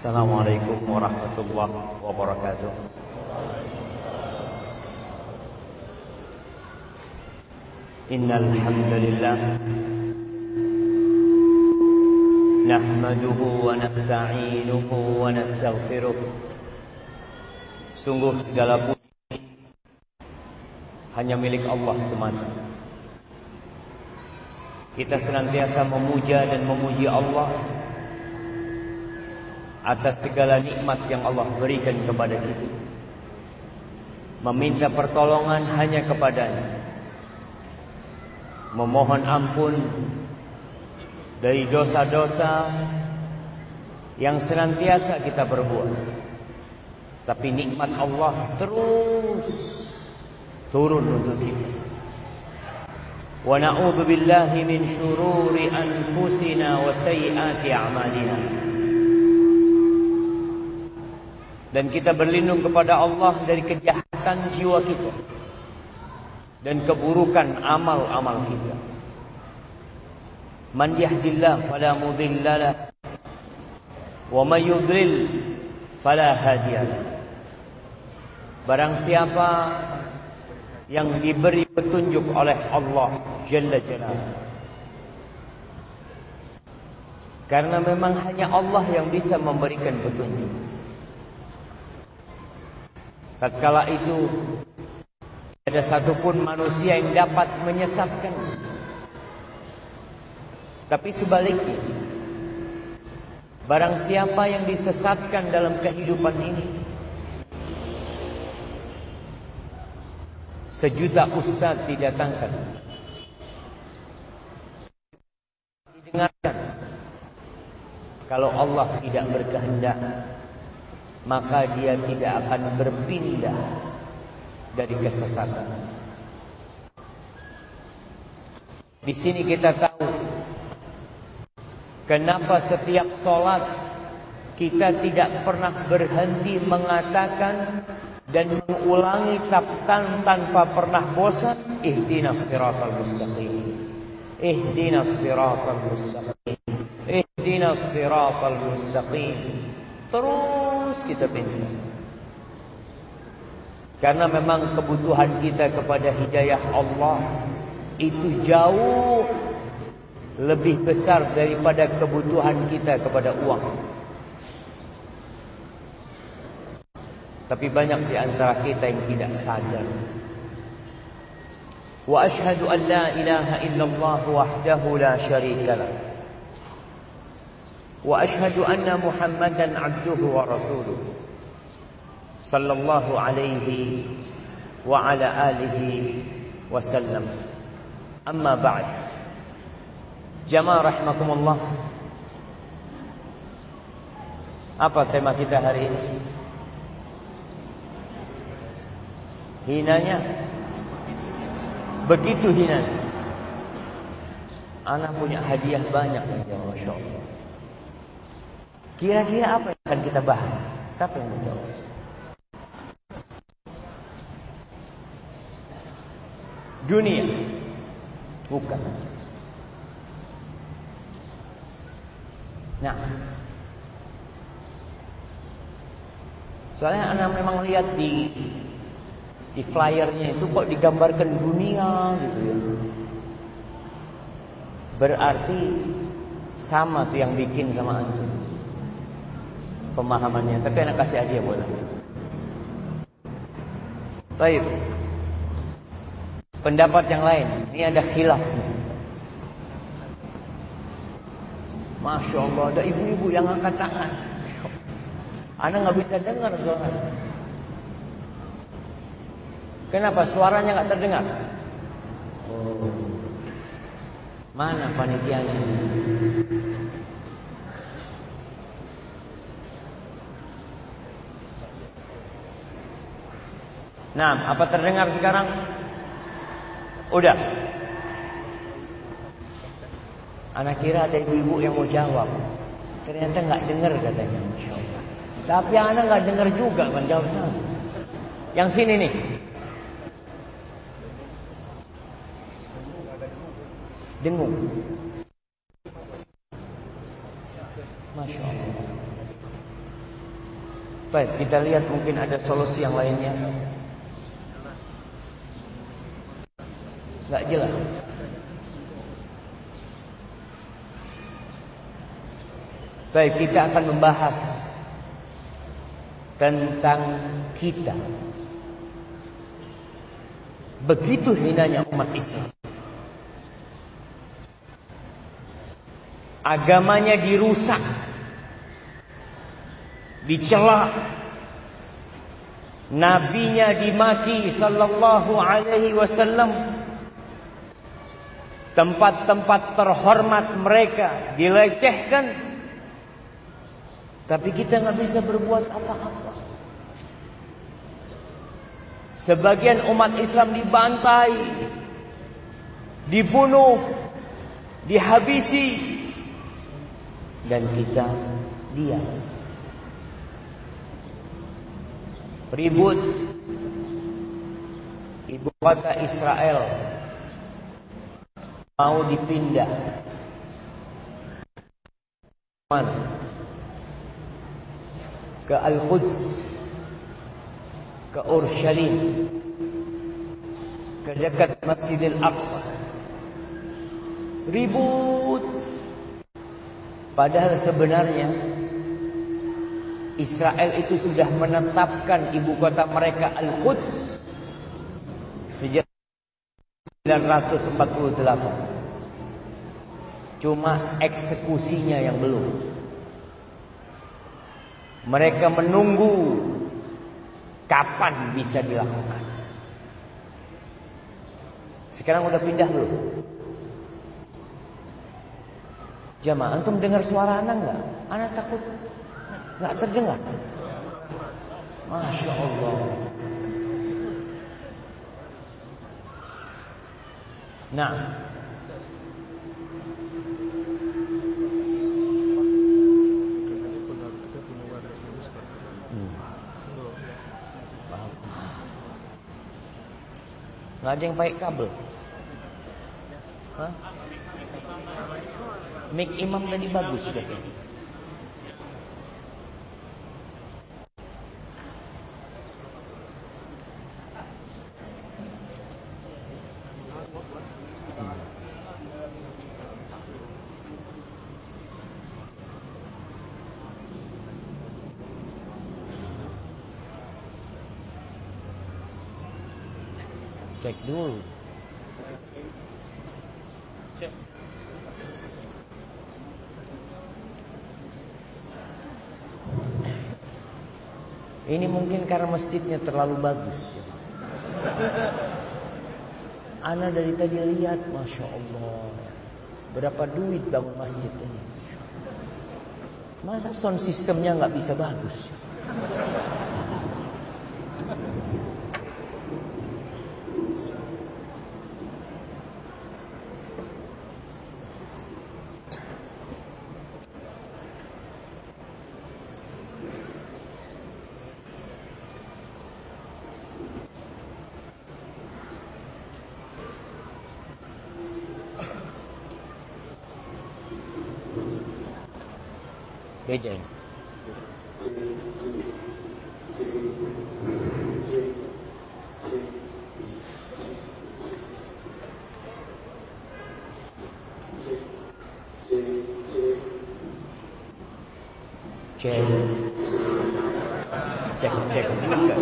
Assalamualaikum warahmatullahi wabarakatuh. Innal hamdalillah nahmaduhu wa nasta'inuhu wa nastaghfiruh. Sungguh segala puji hanya milik Allah semata. Kita senantiasa memuja dan memuji Allah atas segala nikmat yang Allah berikan kepada kita. Meminta pertolongan hanya kepadanya. Memohon ampun dari dosa-dosa yang senantiasa kita berbuat. Tapi nikmat Allah terus turun untuk kita. Wa na'udzu billahi min syururi anfusina wa sayyiati a'malina. Dan kita berlindung kepada Allah dari kejahatan jiwa kita dan keburukan amal-amal kita. Man yahdillah fala mudhillalah wa may yudlil fala hadiyalah. Barang siapa yang diberi petunjuk oleh Allah Jalla Jalaluhu Karena memang hanya Allah yang bisa memberikan petunjuk. Tatkala itu ada satupun manusia yang dapat menyesatkan. Tapi sebaliknya, barang siapa yang disesatkan dalam kehidupan ini, sejuta ustaz didatangkan. dengarkan. Kalau Allah tidak berkehendak, maka dia tidak akan berpindah dari kesesatan. Di sini kita tahu kenapa setiap sholat kita tidak pernah berhenti mengatakan dan mengulangi tapkan tanpa pernah bosan ihdinas siratal mustaqim ihdinas siratal mustaqim ihdinas siratal mustaqim terus kita pinta karena memang kebutuhan kita kepada hidayah Allah itu jauh lebih besar daripada kebutuhan kita kepada uang. Tapi banyak di antara kita yang tidak sadar. Wa ashhadu an la ilaha illallah wahdahu la syarika lah. Muhammadan abduhu wa rasuluhu. Sallallahu alaihi wa ala alihi wa sallam. Amma ba'd. Jamaah rahimakumullah. Apa tema kita hari ini? Hinanya Begitu hina Anak punya hadiah banyak ya Masya Allah Kira-kira apa yang akan kita bahas? Siapa yang menjawab? Dunia Bukan Nah Soalnya anak memang lihat di di flyernya itu kok digambarkan dunia gitu ya. Berarti sama tuh yang bikin sama antum. Pemahamannya, tapi anak kasih hadiah boleh. Baik. Pendapat yang lain, ini ada khilaf Masya Allah, ada ibu-ibu yang angkat tangan. Anak nggak bisa dengar suara. Kenapa suaranya nggak terdengar? Oh. Mana panitianya? Nah, apa terdengar sekarang? Udah. Anak kira ada ibu-ibu yang mau jawab. Ternyata nggak dengar katanya, Masya Allah. Tapi anak nggak dengar juga kan jawab Yang sini nih, dengung. Masya Allah. Baik, kita lihat mungkin ada solusi yang lainnya. Gak jelas. Baik, kita akan membahas tentang kita. Begitu hinanya umat Islam. agamanya dirusak, dicela, nabinya dimaki sallallahu alaihi wasallam, tempat-tempat terhormat mereka dilecehkan, tapi kita nggak bisa berbuat apa-apa. Sebagian umat Islam dibantai, dibunuh, dihabisi, dan kita diam. Ribut ibu kota Israel mau dipindah. Mana? Ke Al-Quds, ke Urshalim, ke dekat Masjidil Aqsa. Ribut. Padahal sebenarnya Israel itu sudah menetapkan ibu kota mereka Al-Quds 948. Cuma eksekusinya yang belum. Mereka menunggu kapan bisa dilakukan. Sekarang udah pindah belum? Jamaah, antum dengar suara anak nggak? Anak takut nggak terdengar. Masya Allah. Nah, Nggak ada yang pakai kabel. Hah? Mik imam tadi bagus katanya. Cek dulu. Ini mungkin karena masjidnya terlalu bagus. Ana dari tadi lihat, masya Allah, berapa duit bangun masjid ini. Masa sound sistemnya nggak bisa bagus? Beda ini. Cek. Cek, cek juga.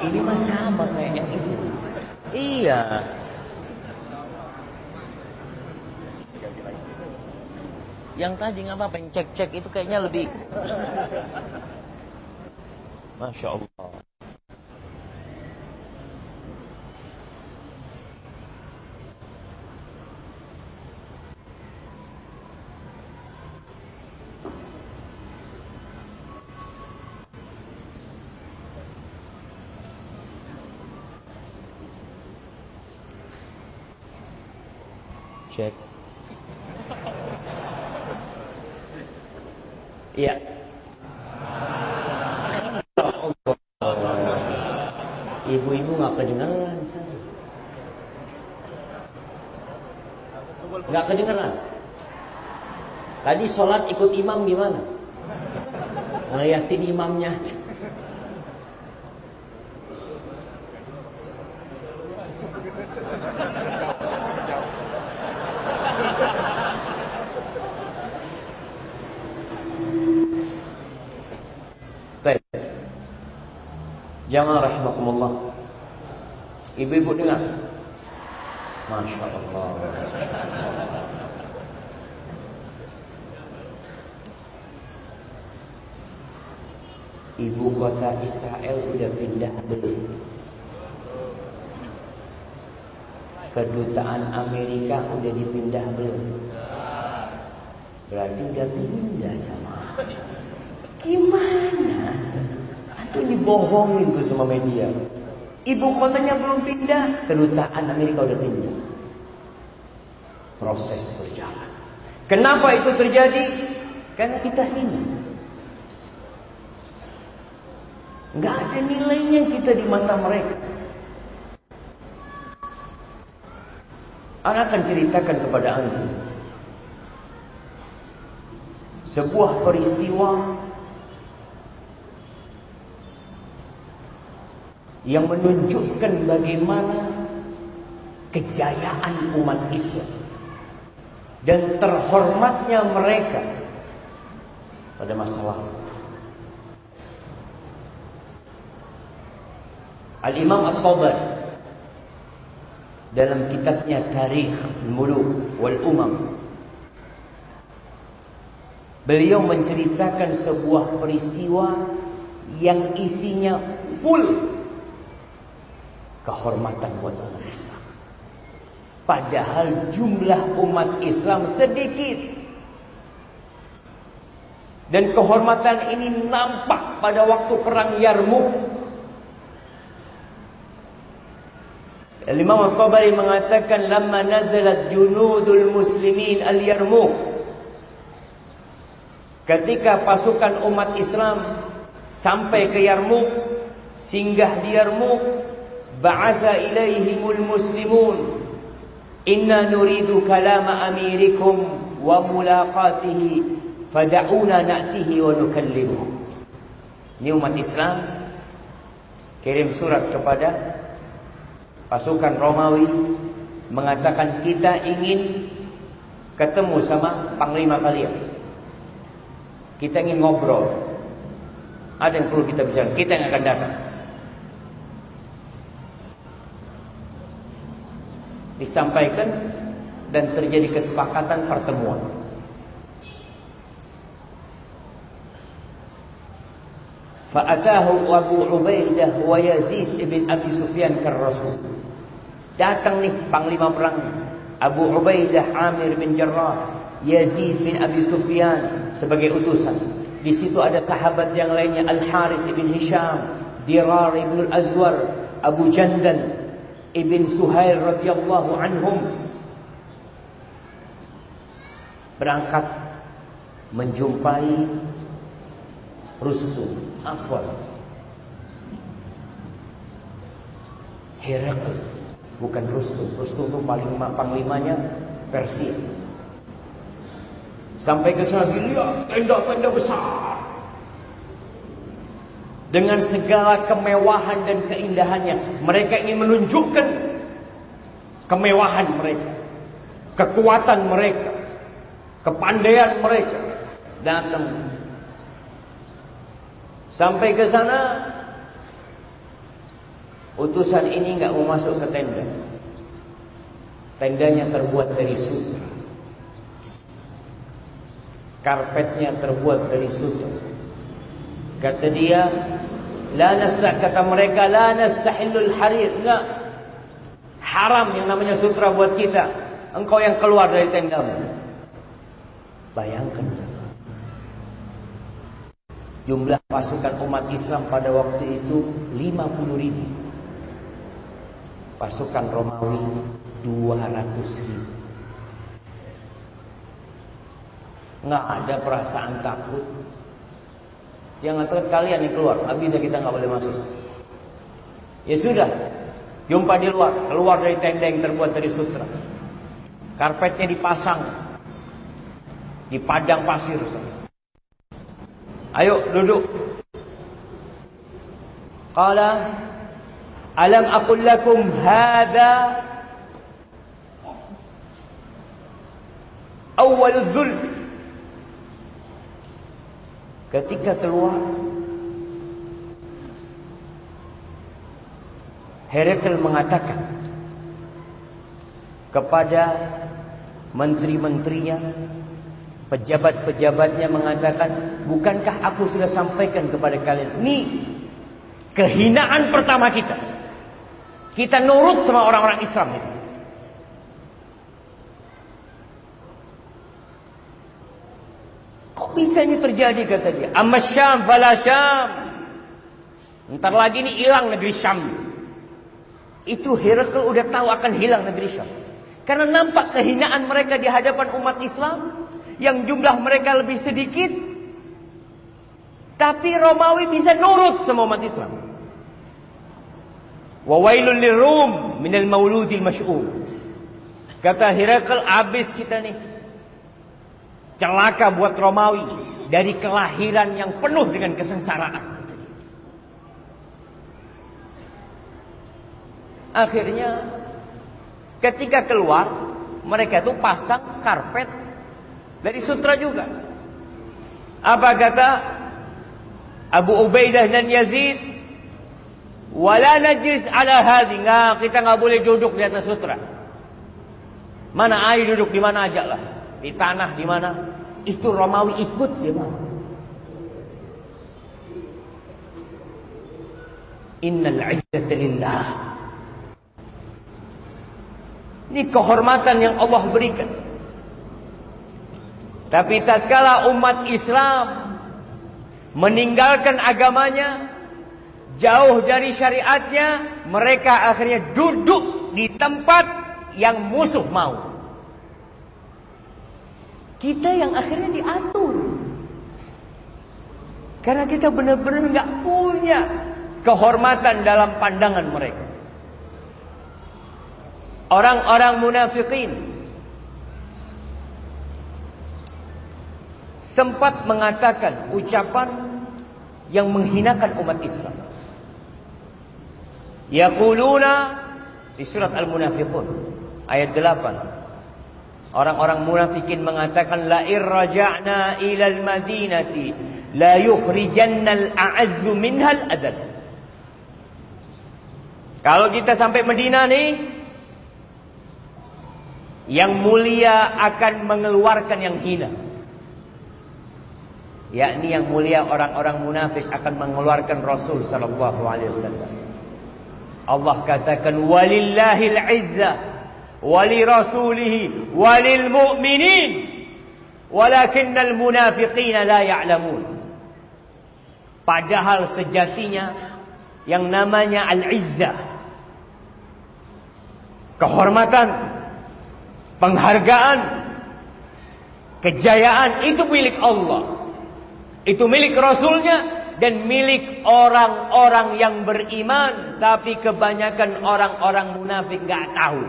Ini mah sama gitu. Iya. Yang tadi nggak apa-apa, yang cek-cek itu kayaknya lebih. Masya Allah. Cek. Iya. Ibu-ibu nggak kedengeran, nggak kedengeran. Tadi sholat ikut imam gimana? Ngeliatin imamnya. Jangan rahimakumullah. Ibu-ibu dengar. Masya Allah. Ibu kota Israel udah pindah belum? Kedutaan Amerika udah dipindah belum? Berarti udah pindah ya Gimana? Itu dibohongin tuh sama media. Ibu kotanya belum pindah, kedutaan Amerika udah pindah. Proses berjalan. Kenapa itu terjadi? Karena kita ini nggak ada nilainya kita di mata mereka. Anak akan ceritakan kepada antum sebuah peristiwa yang menunjukkan bagaimana kejayaan umat Islam dan terhormatnya mereka pada masa lalu. Al-Imam At-Tabari dalam kitabnya Tarikh Muluk wal Umam beliau menceritakan sebuah peristiwa yang isinya full kehormatan buat umat Islam. Padahal jumlah umat Islam sedikit. Dan kehormatan ini nampak pada waktu perang Yarmuk. Imam Al-Tabari mengatakan lamma nazalat junudul muslimin al-Yarmuk. Ketika pasukan umat Islam sampai ke Yarmuk, singgah di Yarmuk, ba'atha ilaihimul muslimun inna nuridu kalama amirikum wa mulaqatihi Fada'una na'tihi wa nukallimu. Ini umat Islam kirim surat kepada pasukan Romawi mengatakan kita ingin ketemu sama panglima kalian. Kita ingin ngobrol. Ada yang perlu kita bicara. Kita yang akan datang. Disampaikan dan terjadi kesepakatan pertemuan. Fa'atahu Abu Ubaidah wa Yazid ibn Abi Sufyan ke Rasul. Datang nih panglima perang. Abu Ubaidah Amir bin Jarrah, Yazid bin Abi Sufyan sebagai utusan. Di situ ada sahabat yang lainnya Al Harith ibn Hisham, Dirar ibn Al Azwar, Abu Jandan ibn Suhail radhiyallahu anhum. Berangkat menjumpai Rustum Afwan. Herakl bukan Rustum. Rustum itu paling panglimanya Persia. Sampai ke sana lihat tenda-tenda besar. Dengan segala kemewahan dan keindahannya mereka ingin menunjukkan kemewahan mereka kekuatan mereka kepandaian mereka. Datang. Sampai ke sana Utusan ini nggak mau masuk ke tenda. Tendanya terbuat dari sutra. Karpetnya terbuat dari sutra. Kata dia La nastah kata mereka La nastahillul harir. Enggak. Haram yang namanya sutra buat kita. Engkau yang keluar dari tendamu. Bayangkan. Jumlah pasukan umat Islam pada waktu itu 50 ribu. Pasukan Romawi 200 ribu. Nggak ada perasaan takut. Yang takut kalian yang keluar. Nggak bisa kita nggak boleh masuk. Ya sudah. Jumpa di luar. Keluar dari tenda yang terbuat dari sutra. Karpetnya dipasang. Di padang pasir. Ayo duduk. Qala Alam aqul lakum hadha awal dhul Ketika keluar Herakl mengatakan kepada menteri-menterinya Pejabat-pejabatnya mengatakan, bukankah aku sudah sampaikan kepada kalian, ini kehinaan pertama kita. Kita nurut sama orang-orang Islam itu. Kok bisa ini terjadi kata dia? Amma Syam fala Syam. Ntar lagi ini hilang negeri Syam. Itu Herakl udah tahu akan hilang negeri Syam. Karena nampak kehinaan mereka di hadapan umat Islam yang jumlah mereka lebih sedikit tapi Romawi bisa nurut sama umat Islam. Wa wailul lirum minal mauludil masy'um. Kata Herakl habis kita nih. Celaka buat Romawi dari kelahiran yang penuh dengan kesengsaraan. Akhirnya ketika keluar mereka itu pasang karpet dari sutra juga. Apa kata Abu Ubaidah dan Yazid? Wala najis ala hadi. Nggak, kita nggak boleh duduk di atas sutra. Mana air duduk di mana aja lah. Di tanah di mana. Itu Romawi ikut di mana. Innal izzata lillah. Ini kehormatan yang Allah berikan. Tapi tatkala umat Islam meninggalkan agamanya, jauh dari syariatnya, mereka akhirnya duduk di tempat yang musuh mau. Kita yang akhirnya diatur. Karena kita benar-benar nggak punya kehormatan dalam pandangan mereka. Orang-orang munafikin sempat mengatakan ucapan yang menghinakan umat Islam. Yaquluna di surat Al-Munafiqun ayat 8. Orang-orang munafikin mengatakan la irja'na ila al-madinati la yukhrijanna al-a'azzu minha al-adad. Kalau kita sampai Madinah nih yang mulia akan mengeluarkan yang hina yakni yang mulia orang-orang munafik akan mengeluarkan Rasul sallallahu alaihi wasallam. Allah katakan walillahil izzah wali rasulih walil mu'minin walakinnal munafiqina la ya'lamun. Padahal sejatinya yang namanya al-izzah kehormatan penghargaan kejayaan itu milik Allah itu milik Rasulnya dan milik orang-orang yang beriman. Tapi kebanyakan orang-orang munafik gak tahu.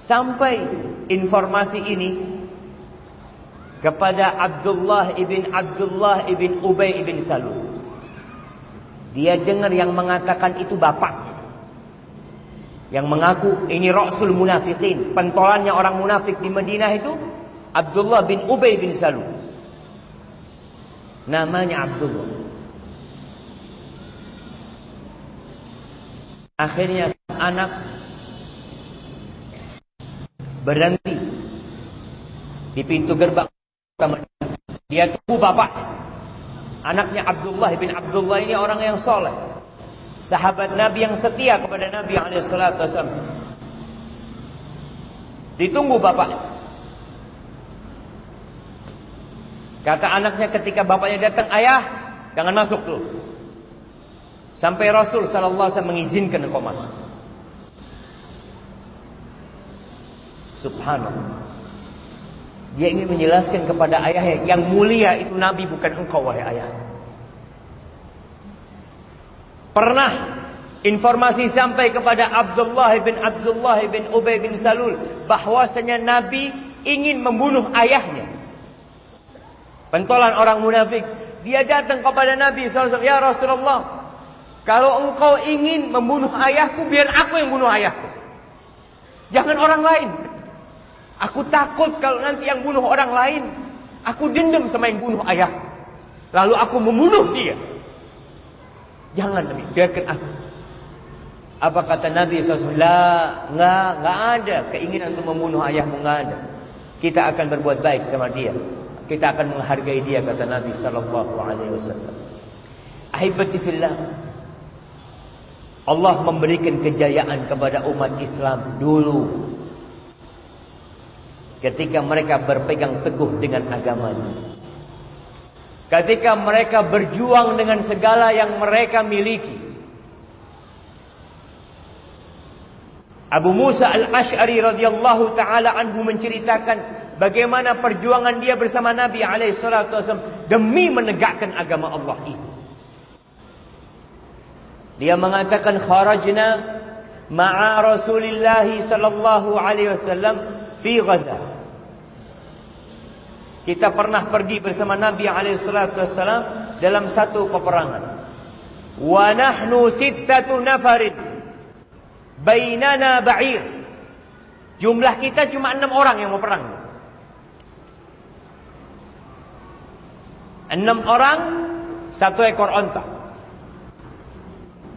Sampai informasi ini kepada Abdullah ibn Abdullah ibn Ubay ibn Salul. Dia dengar yang mengatakan itu bapak yang mengaku ini Rasul Munafikin. Pentolannya orang munafik di Madinah itu Abdullah bin Ubay bin Salul. Namanya Abdullah. Akhirnya anak berhenti di pintu gerbang Dia tunggu bapak. Anaknya Abdullah bin Abdullah ini orang yang soleh sahabat Nabi yang setia kepada Nabi alaihissalatu wassalam. Ditunggu bapaknya. Kata anaknya ketika bapaknya datang, ayah, jangan masuk dulu. Sampai Rasul sallallahu alaihi wasallam mengizinkan engkau masuk. Subhanallah. Dia ingin menjelaskan kepada ayahnya yang mulia itu Nabi bukan engkau wahai ayah. Pernah informasi sampai kepada Abdullah bin Abdullah bin Ubay bin Salul bahwasanya Nabi ingin membunuh ayahnya. Pentolan orang munafik. Dia datang kepada Nabi SAW. Ya Rasulullah. Kalau engkau ingin membunuh ayahku. Biar aku yang bunuh ayahku. Jangan orang lain. Aku takut kalau nanti yang bunuh orang lain. Aku dendam sama yang bunuh ayah. Lalu aku membunuh dia. Jangan Nabi, biarkan aku. Apa kata Nabi SAW? La, enggak ada keinginan untuk membunuh ayahmu, enggak ada. Kita akan berbuat baik sama dia. Kita akan menghargai dia kata Nabi sallallahu alaihi wasallam. Ahibati fillah. Allah memberikan kejayaan kepada umat Islam dulu. Ketika mereka berpegang teguh dengan agamanya. Ketika mereka berjuang dengan segala yang mereka miliki. Abu Musa al-Ash'ari radhiyallahu taala anhu menceritakan bagaimana perjuangan dia bersama Nabi alaihi salatu wasallam demi menegakkan agama Allah itu. Dia mengatakan kharajna ma'a Rasulillah sallallahu alaihi wasallam fi Ghazah. Kita pernah pergi bersama Nabi SAW dalam satu peperangan. Wa nahnu sittatu nafarin. Bainana ba'ir. Jumlah kita cuma enam orang yang mau perang. Enam orang, satu ekor onta.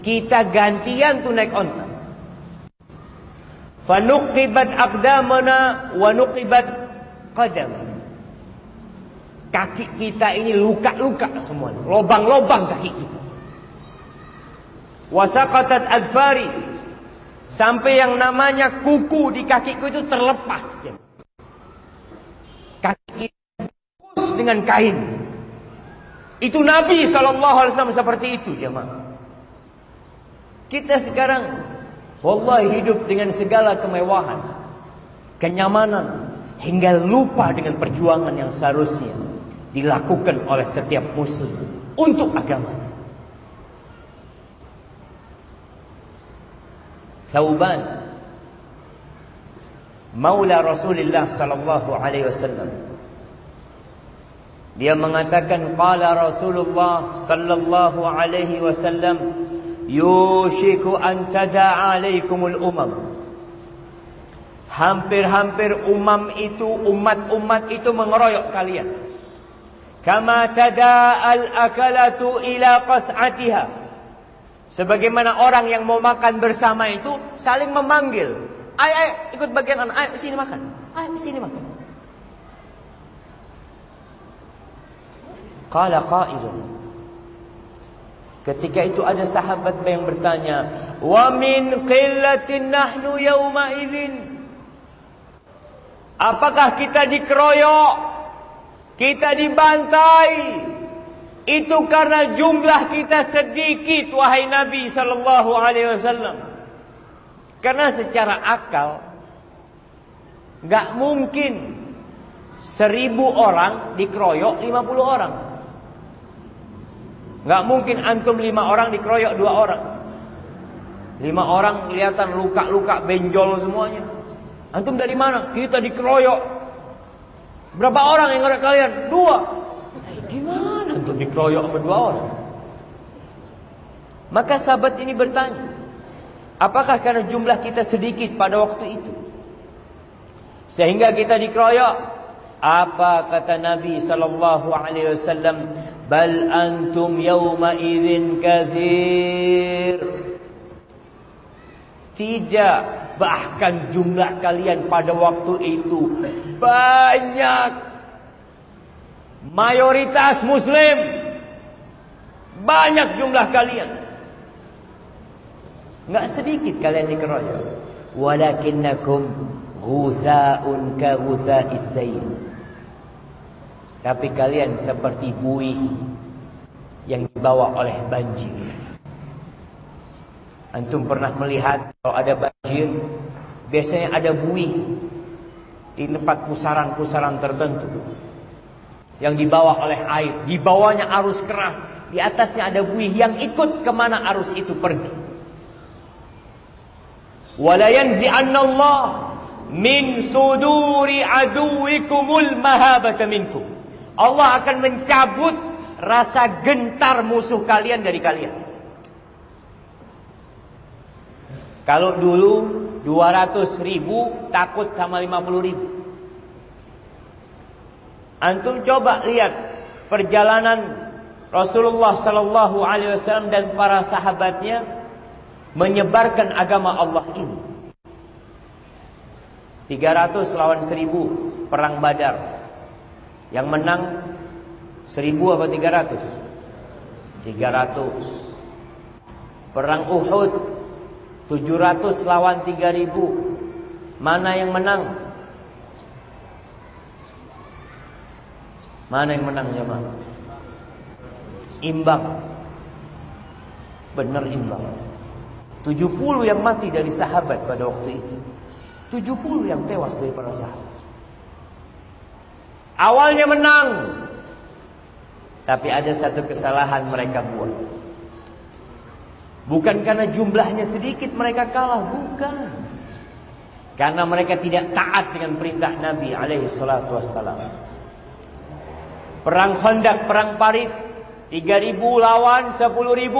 Kita gantian tuh naik onta. Fanuqibat aqdamana wa nuqibat qadamana. Kaki kita ini luka-luka semua. Lobang-lobang kaki kita. Wasaqatat adfari. Sampai yang namanya kuku di kakiku itu terlepas. Kaki dibungkus dengan kain. Itu Nabi SAW seperti itu jemaah. Kita sekarang wallahi hidup dengan segala kemewahan, kenyamanan, hingga lupa dengan perjuangan yang seharusnya dilakukan oleh setiap muslim untuk agama. Sauban Maula Rasulullah sallallahu alaihi wasallam dia mengatakan qala Rasulullah sallallahu alaihi wasallam yushiku an tada'a alaikumul umam Hampir-hampir umam itu umat-umat itu mengeroyok kalian. Kama tada'al akalatu ila qas'atiha. Sebagaimana orang yang mau makan bersama itu saling memanggil. Ayo, ayo ikut bagian anak, ayo sini makan. Ayo sini makan. Qala qailun. Ketika itu ada sahabat yang bertanya, "Wa min qillatin nahnu yawma idzin?" Apakah kita dikeroyok? Kita dibantai? Itu karena jumlah kita sedikit wahai Nabi sallallahu alaihi wasallam. Karena secara akal nggak mungkin seribu orang dikeroyok lima puluh orang. Nggak mungkin antum lima orang dikeroyok dua orang. Lima orang kelihatan luka-luka benjol semuanya. Antum dari mana? Kita dikeroyok. Berapa orang yang ada kalian? Dua. Nah, gimana dikeroyok sama dua orang? Maka sahabat ini bertanya, apakah karena jumlah kita sedikit pada waktu itu? Sehingga kita dikeroyok? Apa kata Nabi sallallahu alaihi wasallam? Bal antum yawma idzin katsir. Tidak Bahkan jumlah kalian pada waktu itu banyak. Mayoritas muslim. Banyak jumlah kalian. Enggak sedikit kalian dikeroyok. Walakinnakum ghuzaun ka ghuzais sayl. Tapi kalian seperti buih yang dibawa oleh banjir. Antum pernah melihat kalau ada banjir, biasanya ada buih di tempat pusaran-pusaran tertentu yang dibawa oleh air, di bawahnya arus keras, di atasnya ada buih yang ikut ke mana arus itu pergi. Wala yanzi'annallah min suduri aduwikumul mahabata. Allah akan mencabut rasa gentar musuh kalian dari kalian. Kalau dulu 200 ribu takut sama 50 ribu. Antum coba lihat perjalanan Rasulullah Sallallahu Alaihi Wasallam dan para sahabatnya menyebarkan agama Allah ini. 300 lawan 1000 perang Badar. Yang menang 1000 apa 300? 300. Perang Uhud 700 lawan 3000 Mana yang menang? Mana yang menang ya jemaah? Imbang Benar imbang 70 yang mati dari sahabat pada waktu itu 70 yang tewas dari para sahabat Awalnya menang Tapi ada satu kesalahan mereka buat Bukan karena jumlahnya sedikit mereka kalah, bukan. Karena mereka tidak taat dengan perintah Nabi alaihi salatu wassalam. Perang Khandaq, perang Parit, 3000 lawan 10.000.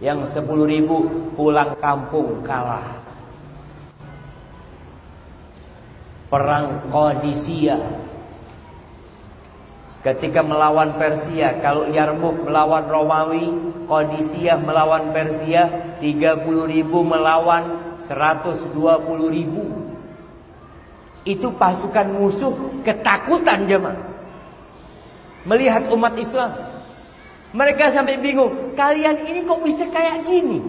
Yang 10.000 pulang kampung kalah. Perang Qadisiyah Ketika melawan Persia, kalau Yarmuk melawan Romawi, Qadisiyah melawan Persia, 30 ribu melawan 120 ribu. Itu pasukan musuh ketakutan jemaah. Melihat umat Islam. Mereka sampai bingung, kalian ini kok bisa kayak gini?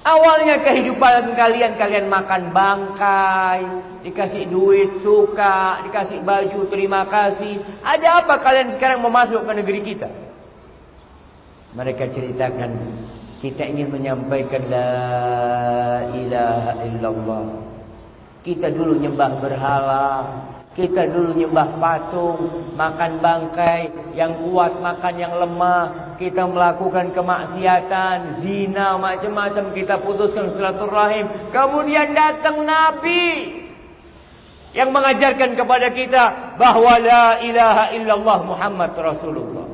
Awalnya kehidupan kalian kalian makan bangkai, dikasih duit suka, dikasih baju terima kasih. Ada apa kalian sekarang mau masuk ke negeri kita? Mereka ceritakan kita ingin menyampaikan la ilaha illallah. Kita dulu nyembah berhala, kita dulu nyembah patung, makan bangkai, yang kuat makan yang lemah. Kita melakukan kemaksiatan, zina, macam-macam. Kita putuskan silaturahim. Kemudian datang Nabi yang mengajarkan kepada kita bahwa la ilaha illallah Muhammad Rasulullah.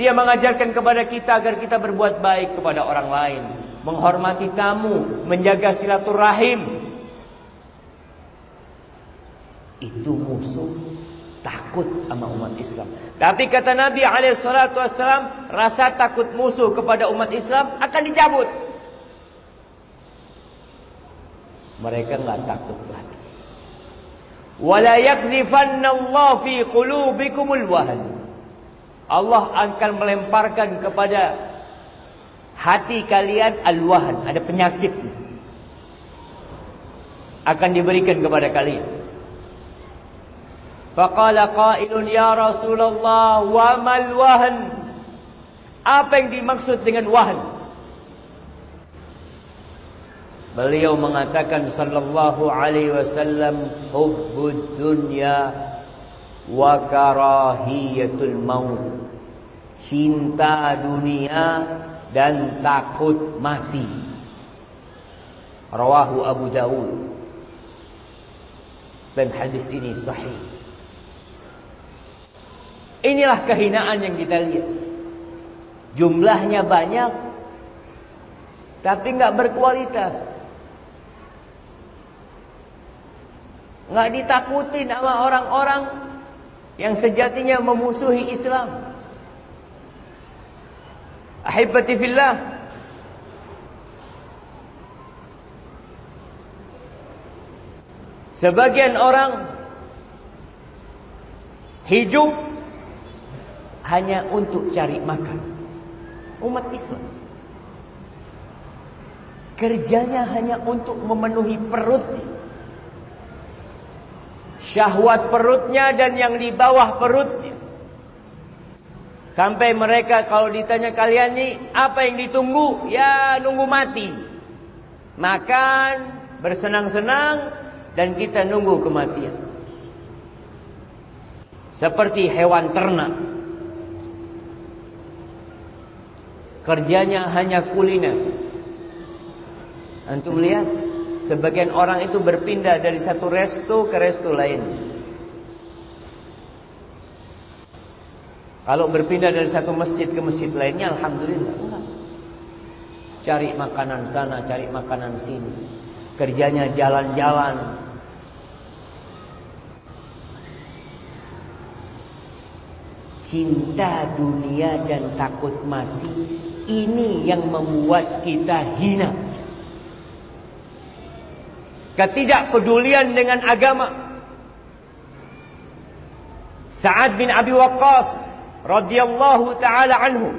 Dia mengajarkan kepada kita agar kita berbuat baik kepada orang lain, menghormati tamu, menjaga silaturahim, itu musuh takut sama umat Islam. Tapi kata Nabi alaihissalatu wassalam, rasa takut musuh kepada umat Islam akan dicabut. Mereka nggak takut lagi. Wala fi qulubikumul wahn. Allah akan melemparkan kepada hati kalian al-wahn, ada penyakit. Akan diberikan kepada kalian. Faqala qailun ya Rasulullah wa mal wahn? Apa yang dimaksud dengan wahn? Beliau mengatakan sallallahu alaihi wasallam hubbud dunya wa karahiyatul maut. Cinta dunia dan takut mati. Rawahu Abu Dawud. Dan hadis ini sahih. Inilah kehinaan yang kita lihat. Jumlahnya banyak, tapi nggak berkualitas. Nggak ditakutin sama orang-orang yang sejatinya memusuhi Islam. Ahibati fillah. Sebagian orang hidup hanya untuk cari makan. Umat Islam. Kerjanya hanya untuk memenuhi perut. Syahwat perutnya dan yang di bawah perutnya. Sampai mereka kalau ditanya kalian nih apa yang ditunggu? Ya nunggu mati. Makan, bersenang-senang dan kita nunggu kematian. Seperti hewan ternak Kerjanya hanya kuliner. Antum lihat, sebagian orang itu berpindah dari satu resto ke resto lain. Kalau berpindah dari satu masjid ke masjid lainnya, alhamdulillah. Cari makanan sana, cari makanan sini. Kerjanya jalan-jalan, cinta dunia dan takut mati ini yang membuat kita hina. Ketidakpedulian dengan agama. Sa'ad bin Abi Waqqas radhiyallahu taala anhu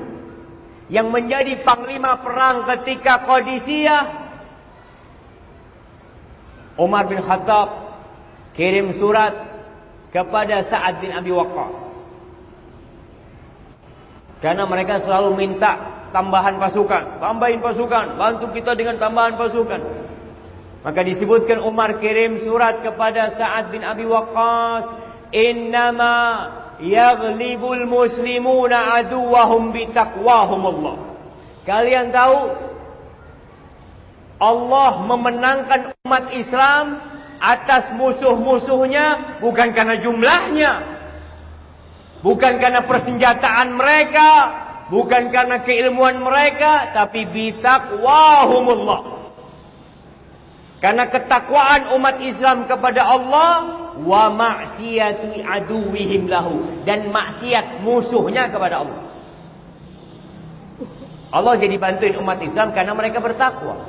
yang menjadi panglima perang ketika Qadisiyah Umar bin Khattab kirim surat kepada Sa'ad bin Abi Waqqas karena mereka selalu minta tambahan pasukan, tambahin pasukan, bantu kita dengan tambahan pasukan. Maka disebutkan Umar kirim surat kepada Sa'ad bin Abi Waqqas, "Innama yaghlibul muslimuna aduwahum bitaqwahum Allah." Kalian tahu Allah memenangkan umat Islam atas musuh-musuhnya bukan karena jumlahnya, bukan karena persenjataan mereka, Bukan karena keilmuan mereka, tapi bitaqwahumullah. Karena ketakwaan umat Islam kepada Allah wa maksiati aduwihim lahu dan maksiat musuhnya kepada Allah. Allah jadi bantuin umat Islam karena mereka bertakwa.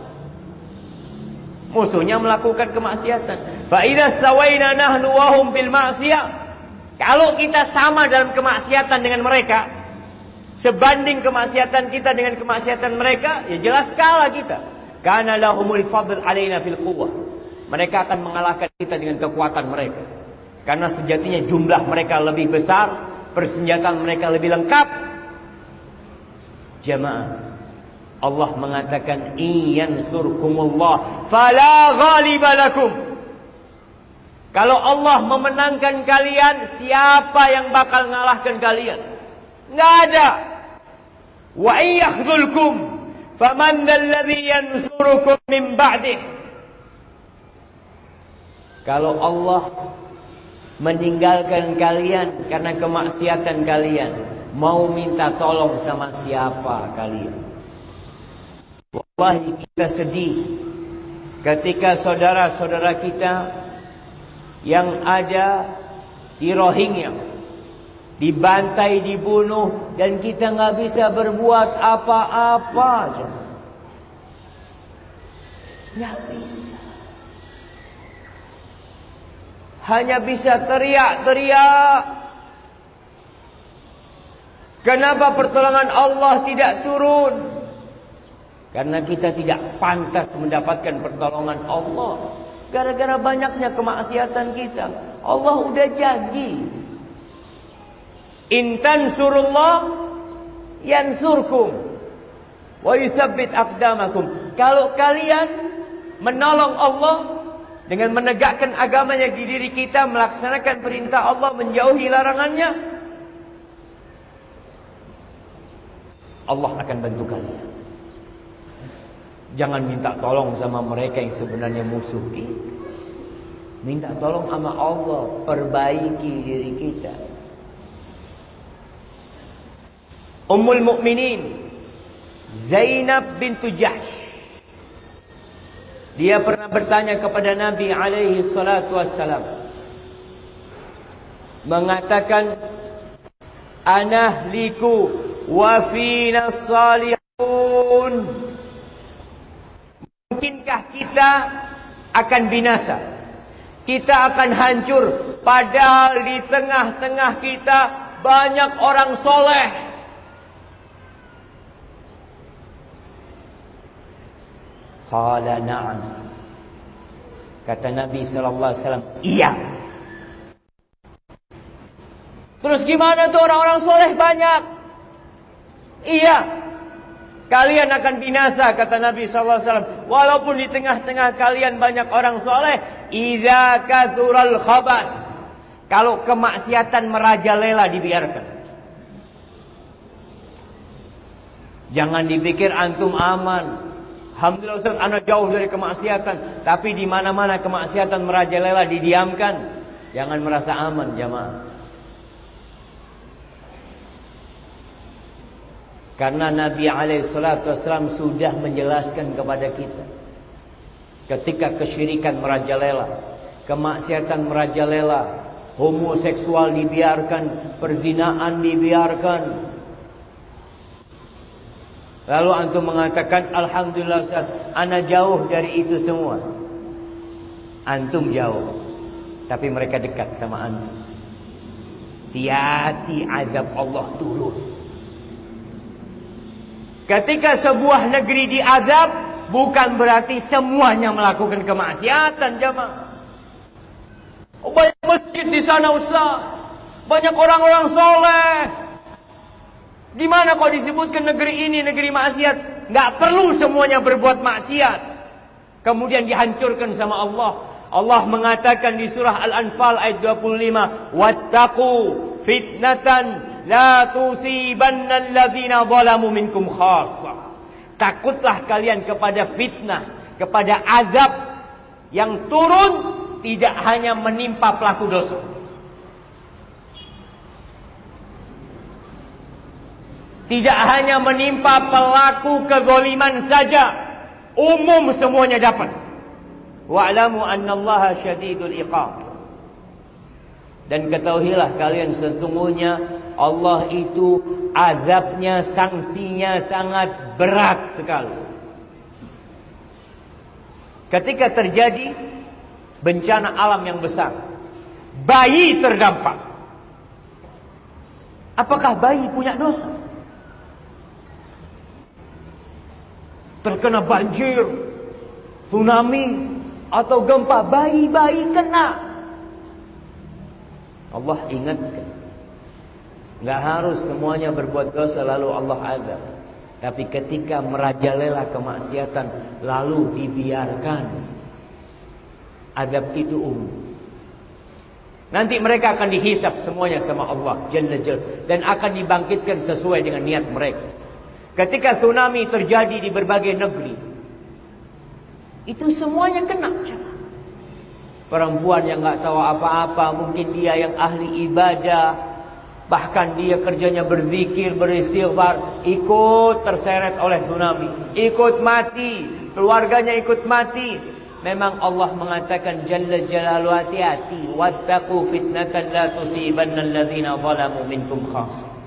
Musuhnya melakukan kemaksiatan. Fa idza stawaina nahnu wa hum fil ma'siyah. Kalau kita sama dalam kemaksiatan dengan mereka, Sebanding kemaksiatan kita dengan kemaksiatan mereka, ya jelas kalah kita. Karena lahumul fadl alaina fil quwwah. Mereka akan mengalahkan kita dengan kekuatan mereka. Karena sejatinya jumlah mereka lebih besar, persenjataan mereka lebih lengkap. Jamaah, Allah mengatakan iyan surkumullah fala ghaliba lakum. Kalau Allah memenangkan kalian, siapa yang bakal ngalahkan kalian? Enggak ada. Wa iyakhzulkum faman alladhi yansurukum min ba'dih. Kalau Allah meninggalkan kalian karena kemaksiatan kalian, mau minta tolong sama siapa kalian? Wallahi kita sedih ketika saudara-saudara kita yang ada di Rohingya dibantai, dibunuh dan kita nggak bisa berbuat apa-apa. Nggak bisa. hanya bisa teriak-teriak. Kenapa pertolongan Allah tidak turun? Karena kita tidak pantas mendapatkan pertolongan Allah. Gara-gara banyaknya kemaksiatan kita. Allah udah janji. Intan surullah yansurkum. Wa yusabbit aqdamakum. Kalau kalian menolong Allah, dengan menegakkan agamanya di diri kita, melaksanakan perintah Allah, menjauhi larangannya, Allah akan bantu kalian. Jangan minta tolong sama mereka yang sebenarnya musuh kita. Minta tolong sama Allah, perbaiki diri kita. Ummul Mukminin Zainab bintu Jahsh dia pernah bertanya kepada Nabi alaihi salatu wassalam. Mengatakan anahliku wa fina salihun. Mungkinkah kita akan binasa? Kita akan hancur padahal di tengah-tengah kita banyak orang soleh Qala na'am. Kata Nabi sallallahu alaihi wasallam, "Iya." Terus gimana tuh orang-orang soleh banyak? Iya. Kalian akan binasa kata Nabi sallallahu alaihi wasallam. Walaupun di tengah-tengah kalian banyak orang soleh, idza kathural khabath. Kalau kemaksiatan merajalela dibiarkan. Jangan dipikir antum aman. Alhamdulillah Ustaz, anak jauh dari kemaksiatan. Tapi di mana-mana kemaksiatan merajalela didiamkan. Jangan merasa aman jamaah. Karena Nabi Alaihissalam sudah menjelaskan kepada kita. Ketika kesyirikan merajalela. Kemaksiatan merajalela. Homoseksual dibiarkan. Perzinaan dibiarkan Lalu antum mengatakan Alhamdulillah Ustaz Ana jauh dari itu semua. Antum jauh Tapi mereka dekat sama antum. Hati-hati azab Allah turun. Ketika sebuah negeri diazab Bukan berarti semuanya melakukan kemaksiatan jamaah oh, Banyak masjid di sana Ustaz. Banyak orang-orang soleh di mana kau disebutkan negeri ini negeri maksiat? Nggak perlu semuanya berbuat maksiat. Kemudian dihancurkan sama Allah. Allah mengatakan di surah Al-Anfal ayat 25, "Wattaqu fitnatan la tusibanna alladziina zalamu minkum khassa." Takutlah kalian kepada fitnah, kepada azab yang turun tidak hanya menimpa pelaku dosa. Tidak hanya menimpa pelaku kezoliman saja. Umum semuanya dapat. Wa'lamu annallaha syadidul iqab. Dan ketahuilah kalian sesungguhnya Allah itu azabnya, sanksinya sangat berat sekali. Ketika terjadi bencana alam yang besar, bayi terdampak. Apakah bayi punya dosa? Terkena banjir, tsunami atau gempa, bayi-bayi kena. Allah ingatkan. Gak harus semuanya berbuat dosa lalu Allah azab. Tapi ketika merajalela kemaksiatan lalu dibiarkan. Azab itu umum. Nanti mereka akan dihisap semuanya sama Allah Jalla dan akan dibangkitkan sesuai dengan niat mereka. Ketika tsunami terjadi di berbagai negeri, itu semuanya kena. Perempuan yang nggak tahu apa-apa, mungkin dia yang ahli ibadah, bahkan dia kerjanya berzikir, beristighfar, ikut terseret oleh tsunami, ikut mati, keluarganya ikut mati. Memang Allah mengatakan Jalla Jalalu hati-hati, wattaqu fitnatan la tusibanna alladhina zalamu minkum khas.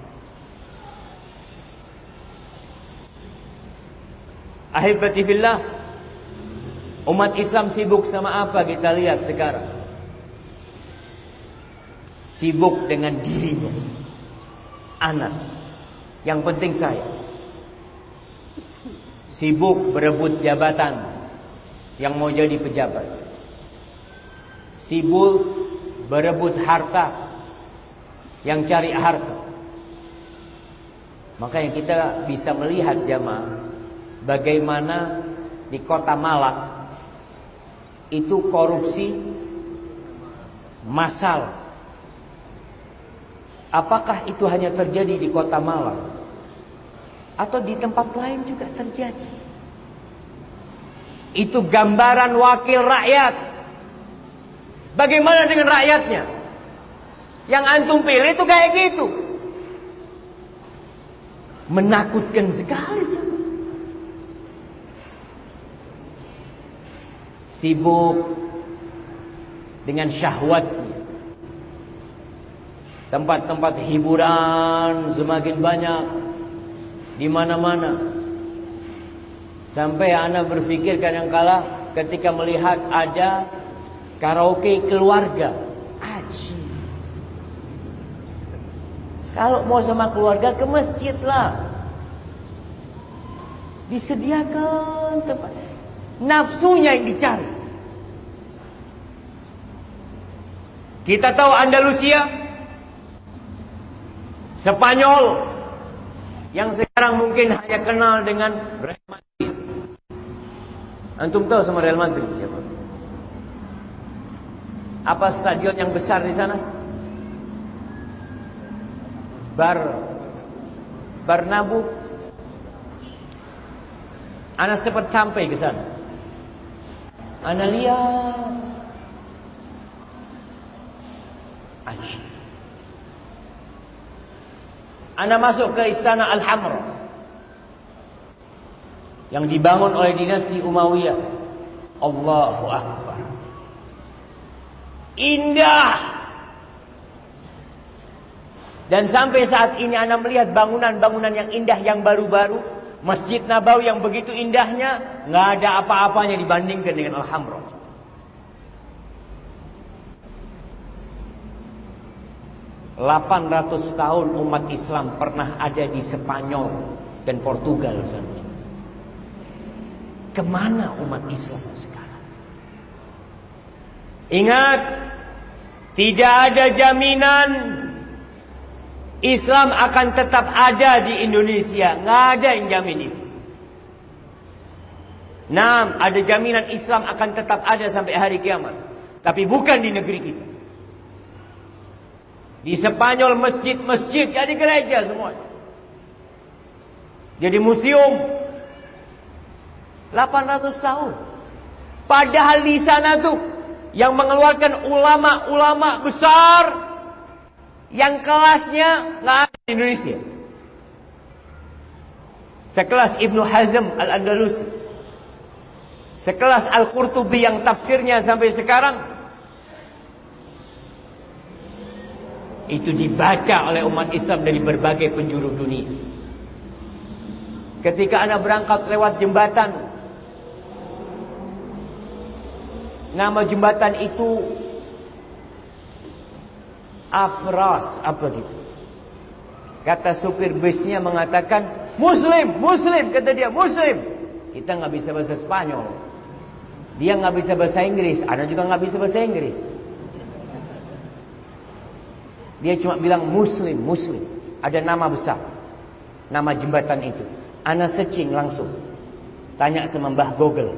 Ahibati fillah, Umat Islam sibuk sama apa kita lihat sekarang? Sibuk dengan dirinya. Anak. Yang penting saya. Sibuk berebut jabatan. Yang mau jadi pejabat. Sibuk berebut harta. Yang cari harta. Makanya kita bisa melihat jamaah. Bagaimana di kota Malang itu korupsi massal. Apakah itu hanya terjadi di kota Malang? Atau di tempat lain juga terjadi? Itu gambaran wakil rakyat. Bagaimana dengan rakyatnya? Yang antum pilih itu kayak gitu. Menakutkan sekali. Sibuk dengan syahwatnya. Tempat-tempat hiburan semakin banyak di mana-mana. Sampai anak berpikir kadang kala ketika melihat ada karaoke keluarga. Aji. Kalau mau sama keluarga ke masjid lah. Disediakan tempat. Nafsunya yang dicari. Kita tahu Andalusia, Spanyol, yang sekarang mungkin hanya kenal dengan Real Madrid. Antum tahu sama Real Madrid siapa? Apa stadion yang besar di sana? Bar Barnabu. Anak sempat sampai ke sana. Anak lihat Aisyah. Anda masuk ke istana Al-Hamra yang dibangun oleh dinasti Umayyah. Allahu Akbar. Indah. Dan sampai saat ini Anda melihat bangunan-bangunan yang indah yang baru-baru, Masjid Nabawi yang begitu indahnya, nggak ada apa-apanya dibandingkan dengan Al-Hamra. 800 tahun umat Islam pernah ada di Spanyol dan Portugal Ke mana umat Islam sekarang? Ingat, tidak ada jaminan Islam akan tetap ada di Indonesia. Nggak ada yang jamin itu. Nah, ada jaminan Islam akan tetap ada sampai hari kiamat. Tapi bukan di negeri kita. Di Spanyol masjid-masjid jadi gereja semua. Jadi museum 800 tahun. Padahal di sana tuh yang mengeluarkan ulama-ulama besar yang kelasnya nggak ada di Indonesia. Sekelas Ibnu Hazm Al-Andalusi. Sekelas Al-Qurtubi yang tafsirnya sampai sekarang itu dibaca oleh umat Islam dari berbagai penjuru dunia. Ketika anak berangkat lewat jembatan, nama jembatan itu Afras apa gitu. Kata supir busnya mengatakan Muslim, Muslim kata dia Muslim. Kita nggak bisa bahasa Spanyol. Dia nggak bisa bahasa Inggris, Ana juga nggak bisa bahasa Inggris. Dia cuma bilang Muslim, Muslim. Ada nama besar, nama jembatan itu. Ana searching langsung, tanya sama Mbah Google.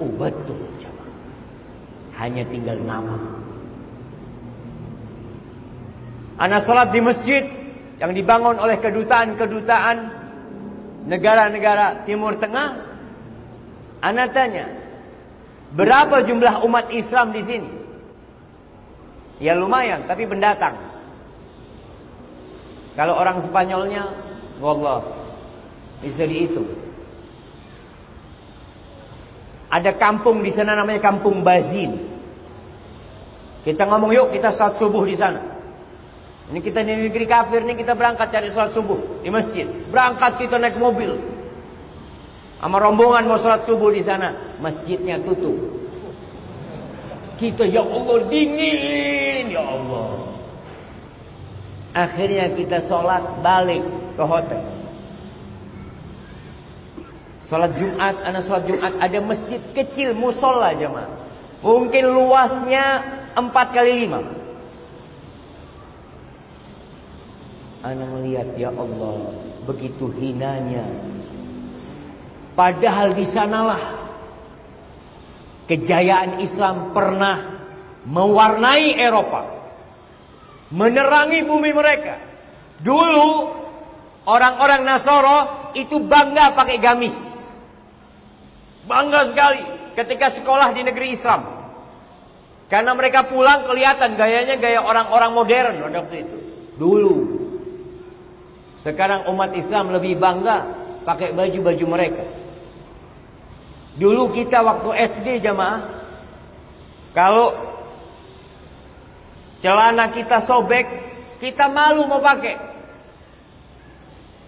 Oh betul, hanya tinggal nama. Ana sholat di masjid yang dibangun oleh kedutaan-kedutaan negara-negara Timur Tengah. Ana tanya, berapa jumlah umat Islam di sini? Ya lumayan, tapi pendatang. Kalau orang Spanyolnya, wallah, bisa dihitung. Ada kampung di sana namanya Kampung Bazin. Kita ngomong yuk kita saat subuh di sana. Ini kita di negeri kafir nih kita berangkat cari sholat subuh di masjid. Berangkat kita naik mobil. Sama rombongan mau sholat subuh di sana. Masjidnya tutup. Kita ya Allah dingin ya Allah. Akhirnya kita sholat balik ke hotel. Sholat Jumat, anak sholat Jumat ada masjid kecil musola jemaah. Mungkin luasnya 4 kali 5. Anak melihat ya Allah begitu hinanya. Padahal di sanalah kejayaan Islam pernah mewarnai Eropa, menerangi bumi mereka. Dulu orang-orang Nasoro itu bangga pakai gamis, bangga sekali ketika sekolah di negeri Islam. Karena mereka pulang kelihatan gayanya gaya orang-orang modern waktu itu. Dulu sekarang umat Islam lebih bangga pakai baju-baju mereka. Dulu kita waktu SD jamaah, kalau celana kita sobek, kita malu mau pakai.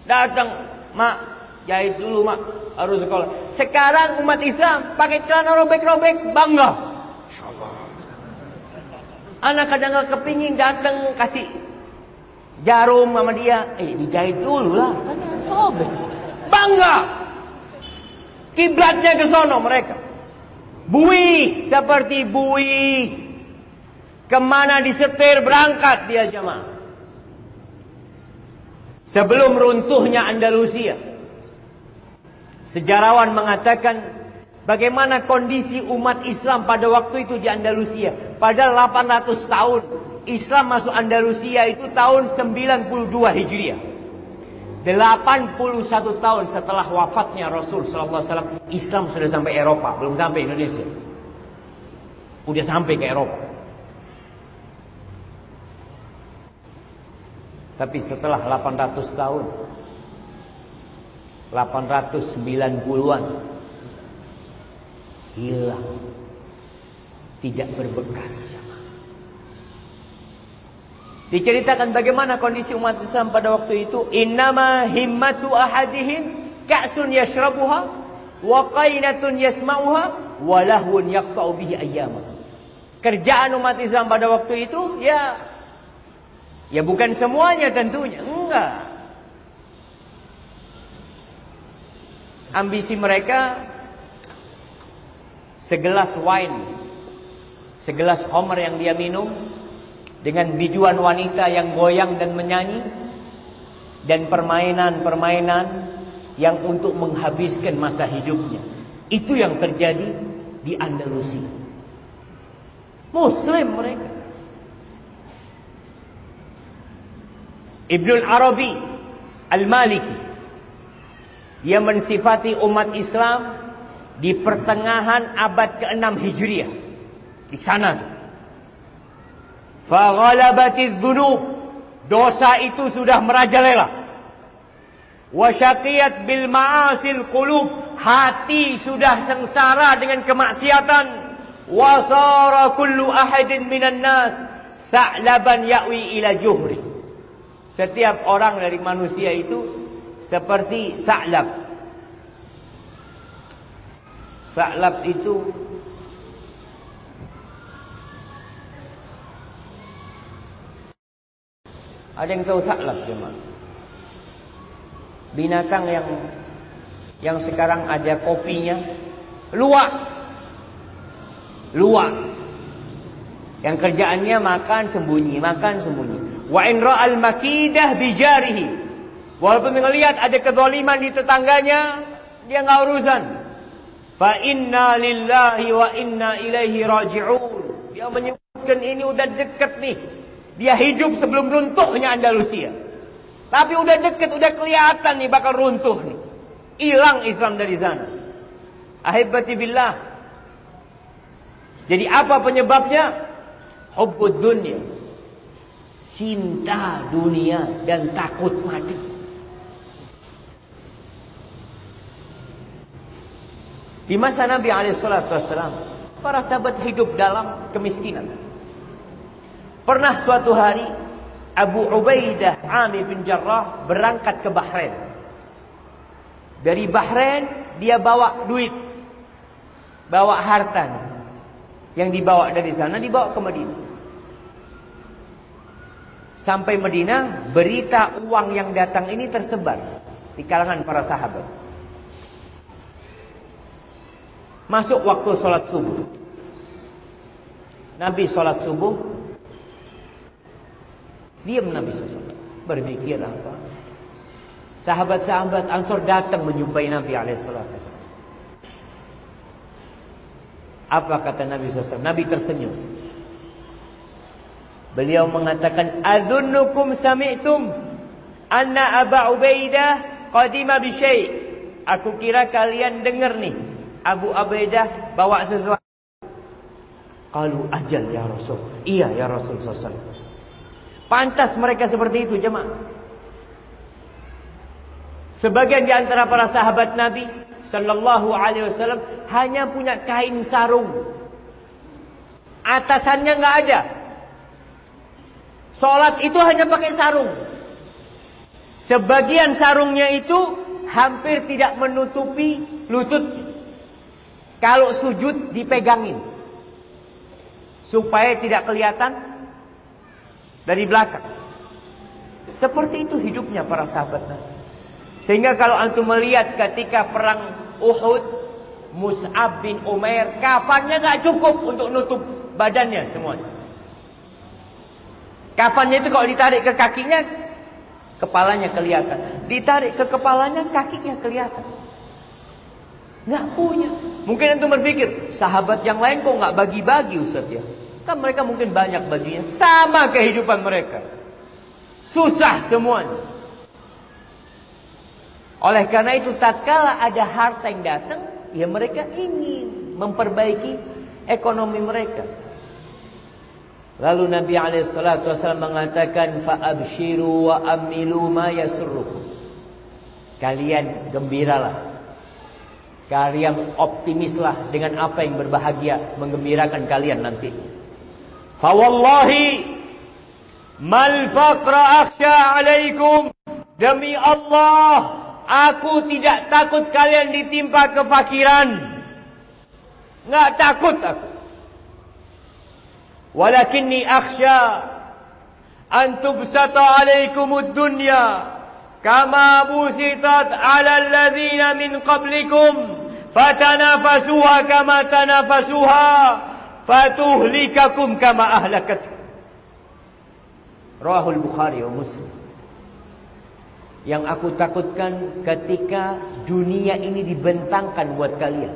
Datang, mak, jahit dulu mak, harus sekolah. Sekarang umat Islam pakai celana robek-robek, bangga. Anak kadang kadang kepingin datang kasih jarum sama dia, eh dijahit dulu lah, sobek. Bangga. Kiblatnya ke sono mereka. Bui seperti bui. Ke mana disetir berangkat dia jemaah. Sebelum runtuhnya Andalusia. Sejarawan mengatakan bagaimana kondisi umat Islam pada waktu itu di Andalusia. Pada 800 tahun Islam masuk Andalusia itu tahun 92 Hijriah. 81 tahun setelah wafatnya Rasul sallallahu alaihi wasallam, Islam sudah sampai Eropa, belum sampai Indonesia. Udah sampai ke Eropa. Tapi setelah 800 tahun 890-an hilang tidak berbekas Diceritakan bagaimana kondisi umat Islam pada waktu itu. Innama himmatu ahadihim ka'sun yashrabuha wa qainatun yasma'uha wa lahun yaqta'u bihi ayyama. Kerjaan umat Islam pada waktu itu ya ya bukan semuanya tentunya, enggak. Ambisi mereka segelas wine, segelas homer yang dia minum dengan bijuan wanita yang goyang dan menyanyi dan permainan-permainan yang untuk menghabiskan masa hidupnya. Itu yang terjadi di Andalusia. Muslim mereka. Ibnul Arabi Al-Maliki dia mensifati umat Islam di pertengahan abad ke-6 Hijriah. Di sana tuh. Faghalabatiz dzunub. Dosa itu sudah merajalela. Wasyaqiyat bil ma'asil qulub. Hati sudah sengsara dengan kemaksiatan. Wasara kullu ahadin minan nas sa'laban ya'wi ila juhri. Setiap orang dari manusia itu seperti sa'lab. Sa'lab itu Ada yang tahu saklab cuma. Binatang yang yang sekarang ada kopinya luak. luar. Yang kerjaannya makan sembunyi, makan sembunyi. Wa in ra'al makidah bijarihi. Walaupun melihat ada kezaliman di tetangganya, dia nggak urusan. Fa inna lillahi wa inna ilaihi raji'un. Dia menyebutkan ini udah dekat nih. Dia hidup sebelum runtuhnya Andalusia. Tapi udah deket, udah kelihatan nih bakal runtuh nih. Hilang Islam dari sana. Ahibati billah. Jadi apa penyebabnya? Hubbud dunia. Cinta dunia dan takut mati. Di masa Nabi Alaihissalam, para sahabat hidup dalam kemiskinan. Pernah suatu hari Abu Ubaidah Amir bin Jarrah berangkat ke Bahrain. Dari Bahrain dia bawa duit, bawa harta yang dibawa dari sana dibawa ke Madinah. Sampai Madinah, berita uang yang datang ini tersebar di kalangan para sahabat. Masuk waktu sholat subuh. Nabi sholat subuh. Diam Nabi SAW. Berpikir apa? Sahabat-sahabat Ansor datang menjumpai Nabi SAW. Apa kata Nabi SAW? Nabi tersenyum. Beliau mengatakan, Adhunukum sami'tum anna Aba Ubaidah qadima bisyai. Aku kira kalian dengar nih Abu Abaidah bawa sesuatu. Kalau ajal ya Rasul. Iya ya Rasul SAW. Pantas mereka seperti itu jemaah. Sebagian di antara para sahabat Nabi Sallallahu Alaihi Wasallam hanya punya kain sarung. Atasannya nggak ada. Sholat itu hanya pakai sarung. Sebagian sarungnya itu hampir tidak menutupi lutut kalau sujud dipegangin. Supaya tidak kelihatan dari belakang. Seperti itu hidupnya para sahabat Sehingga kalau antum melihat ketika perang Uhud, Mus'ab bin Umair, kafannya nggak cukup untuk nutup badannya semuanya. Kafannya itu kalau ditarik ke kakinya, kepalanya kelihatan. Ditarik ke kepalanya, kakinya kelihatan. Nggak punya. Mungkin itu berpikir, sahabat yang lain kok nggak bagi-bagi Ustaz ya? Kan mereka mungkin banyak baginya. Sama kehidupan mereka. Susah semuanya. Oleh karena itu tatkala ada harta yang datang, ya mereka ingin memperbaiki ekonomi mereka. Lalu Nabi SAW mengatakan fa'abshiru wa amilu ma yasurrukum. Kalian gembiralah Kalian optimislah dengan apa yang berbahagia menggembirakan kalian nanti. Fawallahi mal faqra akhsha alaikum demi Allah aku tidak takut kalian ditimpa kefakiran. Enggak takut aku. Walakinni akhsha an tubsata alaikumud dunya kama busitat ala alladhina min qablikum fatanafasuha kama tanafasuha fatuhlikakum kama ahlakat Rawahul Bukhari wa Muslim. Yang aku takutkan ketika dunia ini dibentangkan buat kalian.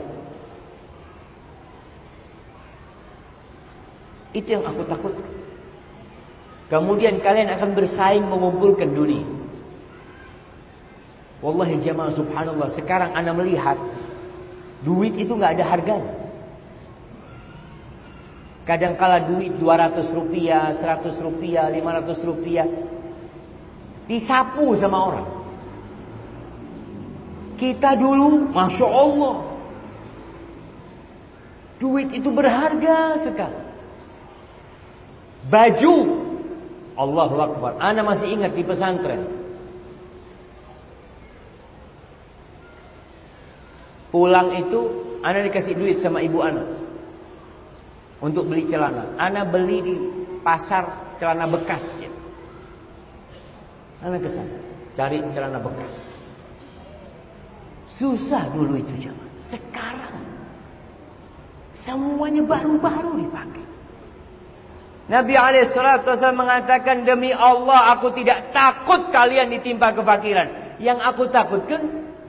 Itu yang aku takutkan. Kemudian kalian akan bersaing mengumpulkan dunia. Wallahi jamaah subhanallah Sekarang anda melihat Duit itu nggak ada harganya Kadangkala duit 200 rupiah 100 rupiah 500 rupiah. Disapu sama orang. Kita dulu Masya Allah. Duit itu berharga sekali. Baju Allahu Akbar. Anda masih ingat di pesantren? Pulang itu anak dikasih duit sama ibu anak untuk beli celana. Anak beli di pasar celana bekas. Ya. Anak ke sana cari celana bekas. Susah dulu itu zaman. Sekarang Semuanya baru-baru dipakai. Nabi SAW mengatakan demi Allah aku tidak takut kalian ditimpa kefakiran. Yang aku takutkan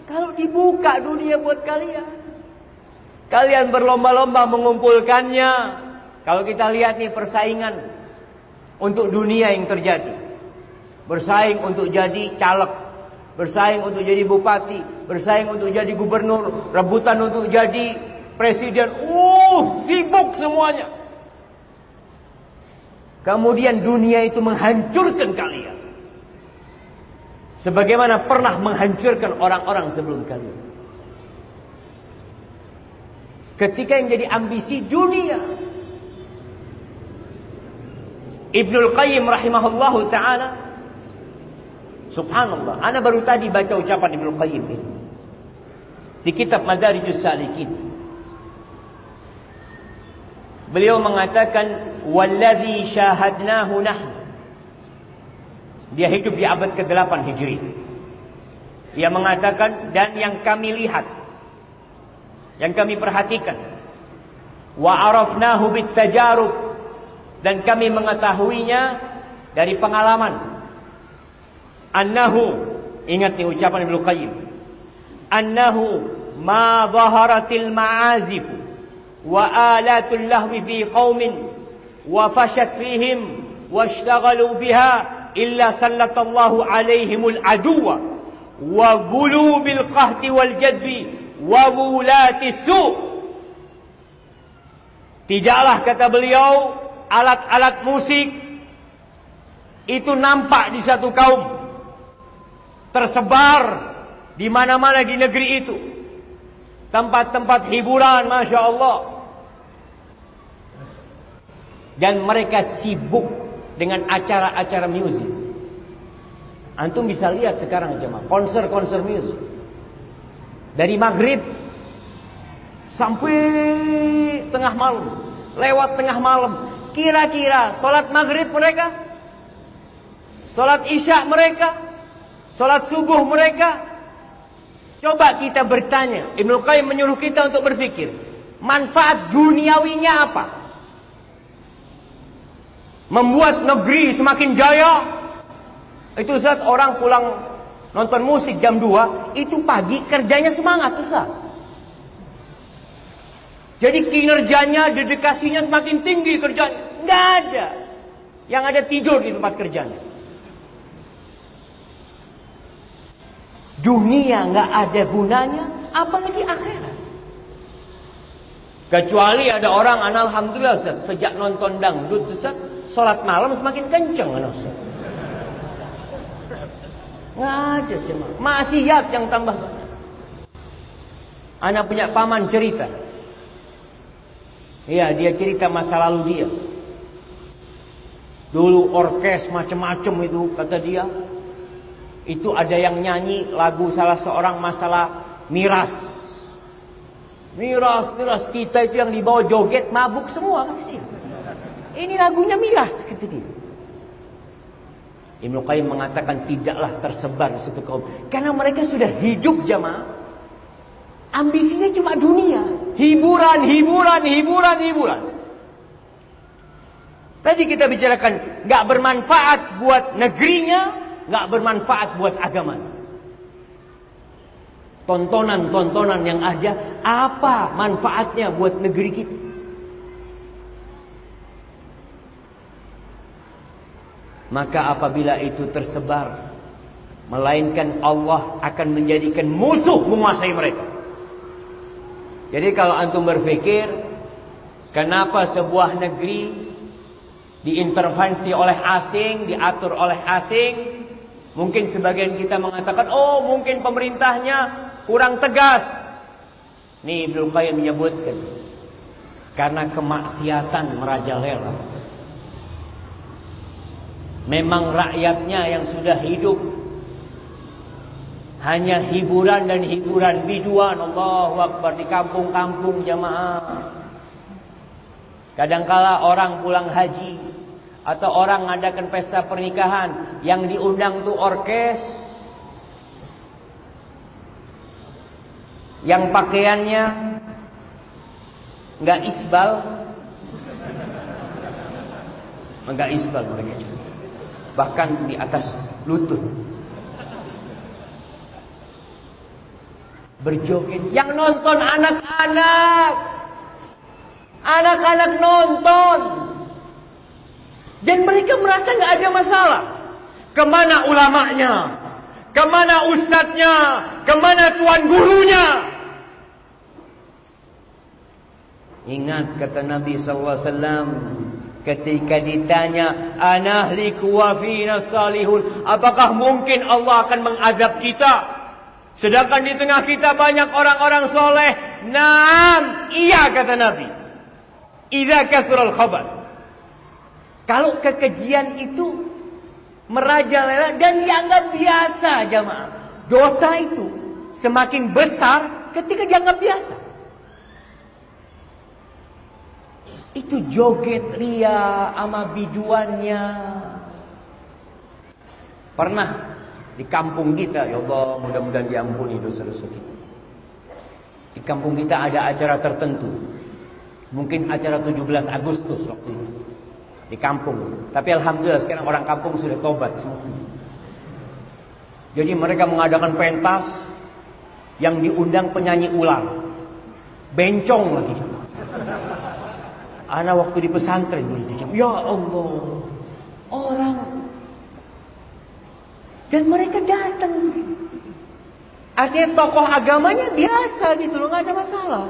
kalau dibuka dunia buat kalian. Kalian berlomba-lomba mengumpulkannya. Kalau kita lihat nih persaingan untuk dunia yang terjadi. Bersaing untuk jadi caleg, bersaing untuk jadi bupati, bersaing untuk jadi gubernur, rebutan untuk jadi presiden. Uh, sibuk semuanya. Kemudian dunia itu menghancurkan kalian. Sebagaimana pernah menghancurkan orang-orang sebelum kalian. Ketika yang jadi ambisi dunia. Ibnul Qayyim rahimahullahu ta'ala. Subhanallah. Ana baru tadi baca ucapan Ibnul Qayyim ini. Di kitab Madarijus Salikin. Beliau mengatakan wallazi syahadnahu nahnu. Dia hidup di abad ke-8 Hijri. Dia mengatakan dan yang kami lihat yang kami perhatikan wa arafnahu bitajarub dan kami mengetahuinya dari pengalaman. Annahu ingat nih ucapan Ibnu Qayyim. Annahu ma zaharatil ma'azif wa alatul lahwi fi qaumin wa fashat fihim wa washtaghalu biha illa sallatallahu alaihimul aduwa wa gulu bil qahdi wal jadbi wa wulati Tidaklah kata beliau alat-alat musik itu nampak di satu kaum tersebar di mana-mana di negeri itu. Tempat-tempat hiburan, masya Allah. Dan mereka sibuk dengan acara-acara musik. Antum bisa lihat sekarang jemaah konser-konser musik. Dari maghrib sampai tengah malam, lewat tengah malam. Kira-kira sholat maghrib mereka, sholat isya mereka, sholat subuh mereka, Coba kita bertanya, Ibnu Qayyim menyuruh kita untuk berpikir, manfaat duniawinya apa? Membuat negeri semakin jaya. Itu saat orang pulang nonton musik jam 2, itu pagi kerjanya semangat Ustaz. Jadi kinerjanya, dedikasinya semakin tinggi kerjanya. Enggak ada. Yang ada tidur di tempat kerjanya. Dunia nggak ada gunanya, apalagi akhirat. Kecuali ada orang, alhamdulillah sejak nonton dangdut sholat malam semakin kenceng Ustaz. Nggak ada cuma maksiat yang tambah banyak. Anak punya paman cerita. Iya, dia cerita masa lalu dia. Dulu orkes macam-macam itu kata dia itu ada yang nyanyi lagu salah seorang masalah miras. Miras, miras kita itu yang dibawa joget mabuk semua. Ini lagunya miras kata dia. Ibnu Qayyim mengatakan tidaklah tersebar di situ kaum karena mereka sudah hidup jamaah. Ambisinya cuma dunia, hiburan, hiburan, hiburan, hiburan. Tadi kita bicarakan nggak bermanfaat buat negerinya, nggak bermanfaat buat agama. Tontonan-tontonan yang ada, apa manfaatnya buat negeri kita? Maka apabila itu tersebar, melainkan Allah akan menjadikan musuh menguasai mereka. Jadi kalau antum berpikir, kenapa sebuah negeri diintervensi oleh asing, diatur oleh asing, Mungkin sebagian kita mengatakan, oh mungkin pemerintahnya kurang tegas. Nih Ibnu Qayyim menyebutkan. Karena kemaksiatan merajalela. Memang rakyatnya yang sudah hidup hanya hiburan dan hiburan biduan Allahu Akbar di kampung-kampung jamaah. Kadangkala orang pulang haji atau orang mengadakan pesta pernikahan yang diundang tuh orkes yang pakaiannya Enggak isbal. Enggak isbal mereka. Bahkan di atas lutut. Berjoget. Yang nonton anak-anak. Anak-anak nonton. Dan mereka merasa nggak ada masalah. Ke mana ulamanya? Ke mana ustadznya? Ke mana tuan gurunya? Ingat kata Nabi SAW ketika ditanya anahliku wa fina salihun? Apakah mungkin Allah akan mengazab kita? Sedangkan di tengah kita banyak orang-orang soleh. Naam iya kata Nabi. Iza kathural khabar. Kalau kekejian itu merajalela dan dianggap biasa jamaah. Dosa itu semakin besar ketika dianggap biasa. Itu joget ria ama biduannya. Pernah di kampung kita, ya Allah mudah-mudahan diampuni dosa-dosa kita. Di kampung kita ada acara tertentu. Mungkin acara 17 Agustus waktu itu di kampung. Tapi alhamdulillah sekarang orang kampung sudah tobat semua. Jadi mereka mengadakan pentas yang diundang penyanyi ular. Bencong lagi. Anak waktu di pesantren Ya Allah. Orang dan mereka datang. Artinya tokoh agamanya biasa gitu loh, nggak ada masalah.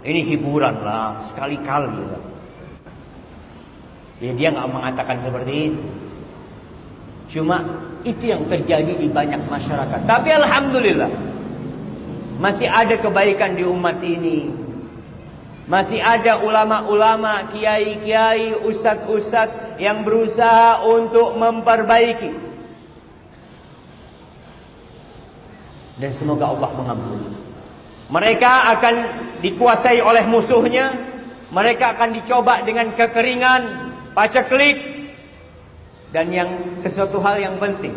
Ini hiburan lah, sekali-kali lah. Ya dia nggak mengatakan seperti itu. Cuma itu yang terjadi di banyak masyarakat. Tapi alhamdulillah masih ada kebaikan di umat ini. Masih ada ulama-ulama, kiai-kiai, ustadz-ustadz yang berusaha untuk memperbaiki. Dan semoga Allah mengampuni. Mereka akan dikuasai oleh musuhnya. Mereka akan dicoba dengan kekeringan, paceklik dan yang sesuatu hal yang penting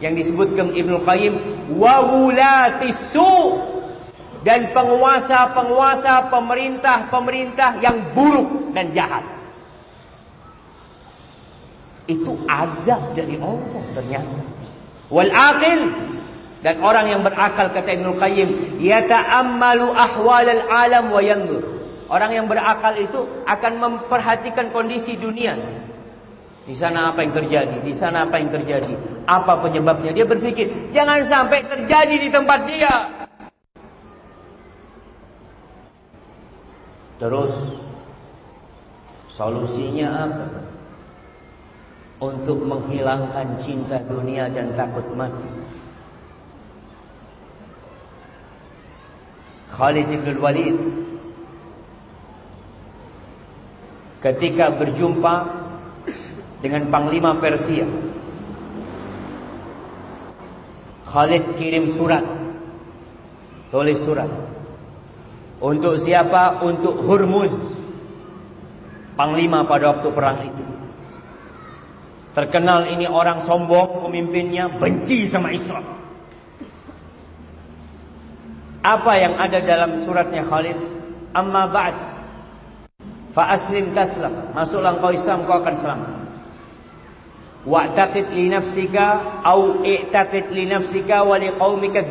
yang disebutkan Ibnu Qayyim wa su dan penguasa-penguasa pemerintah-pemerintah yang buruk dan jahat. Itu azab dari Allah ternyata. Wal aqil dan orang yang berakal kata Ibnu Qayyim yata'ammalu ahwalal alam wa yanzur Orang yang berakal itu akan memperhatikan kondisi dunia. Di sana apa yang terjadi? Di sana apa yang terjadi? Apa penyebabnya? Dia berpikir, jangan sampai terjadi di tempat dia. Terus solusinya apa? Untuk menghilangkan cinta dunia dan takut mati. Khalid bin Walid ketika berjumpa dengan panglima Persia. Khalid kirim surat. Tulis surat. Untuk siapa? Untuk Hurmuz. Panglima pada waktu perang itu. Terkenal ini orang sombong, pemimpinnya benci sama Islam. Apa yang ada dalam suratnya Khalid? Amma ba'd Fa aslim taslam. Masuklah engkau Islam kau akan selamat. Wa'taqid li nafsika au i'taqid li nafsika wa li qaumika.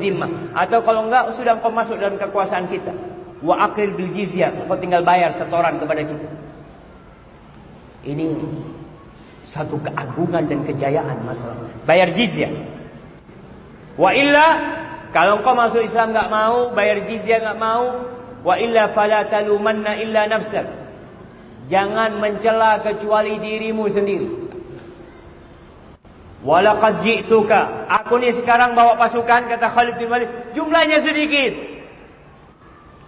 Atau kalau enggak sudah engkau masuk dalam kekuasaan kita. Wa aqil bil jizyah. Engkau tinggal bayar setoran kepada kita. Ini satu keagungan dan kejayaan masalah. Bayar jizyah. Wa illa kalau engkau masuk Islam enggak mau, bayar jizyah enggak mau, wa illa fala talumanna illa nafsak. Jangan mencela kecuali dirimu sendiri. Walaqad ji'tuka. Aku ni sekarang bawa pasukan kata Khalid bin Walid, jumlahnya sedikit.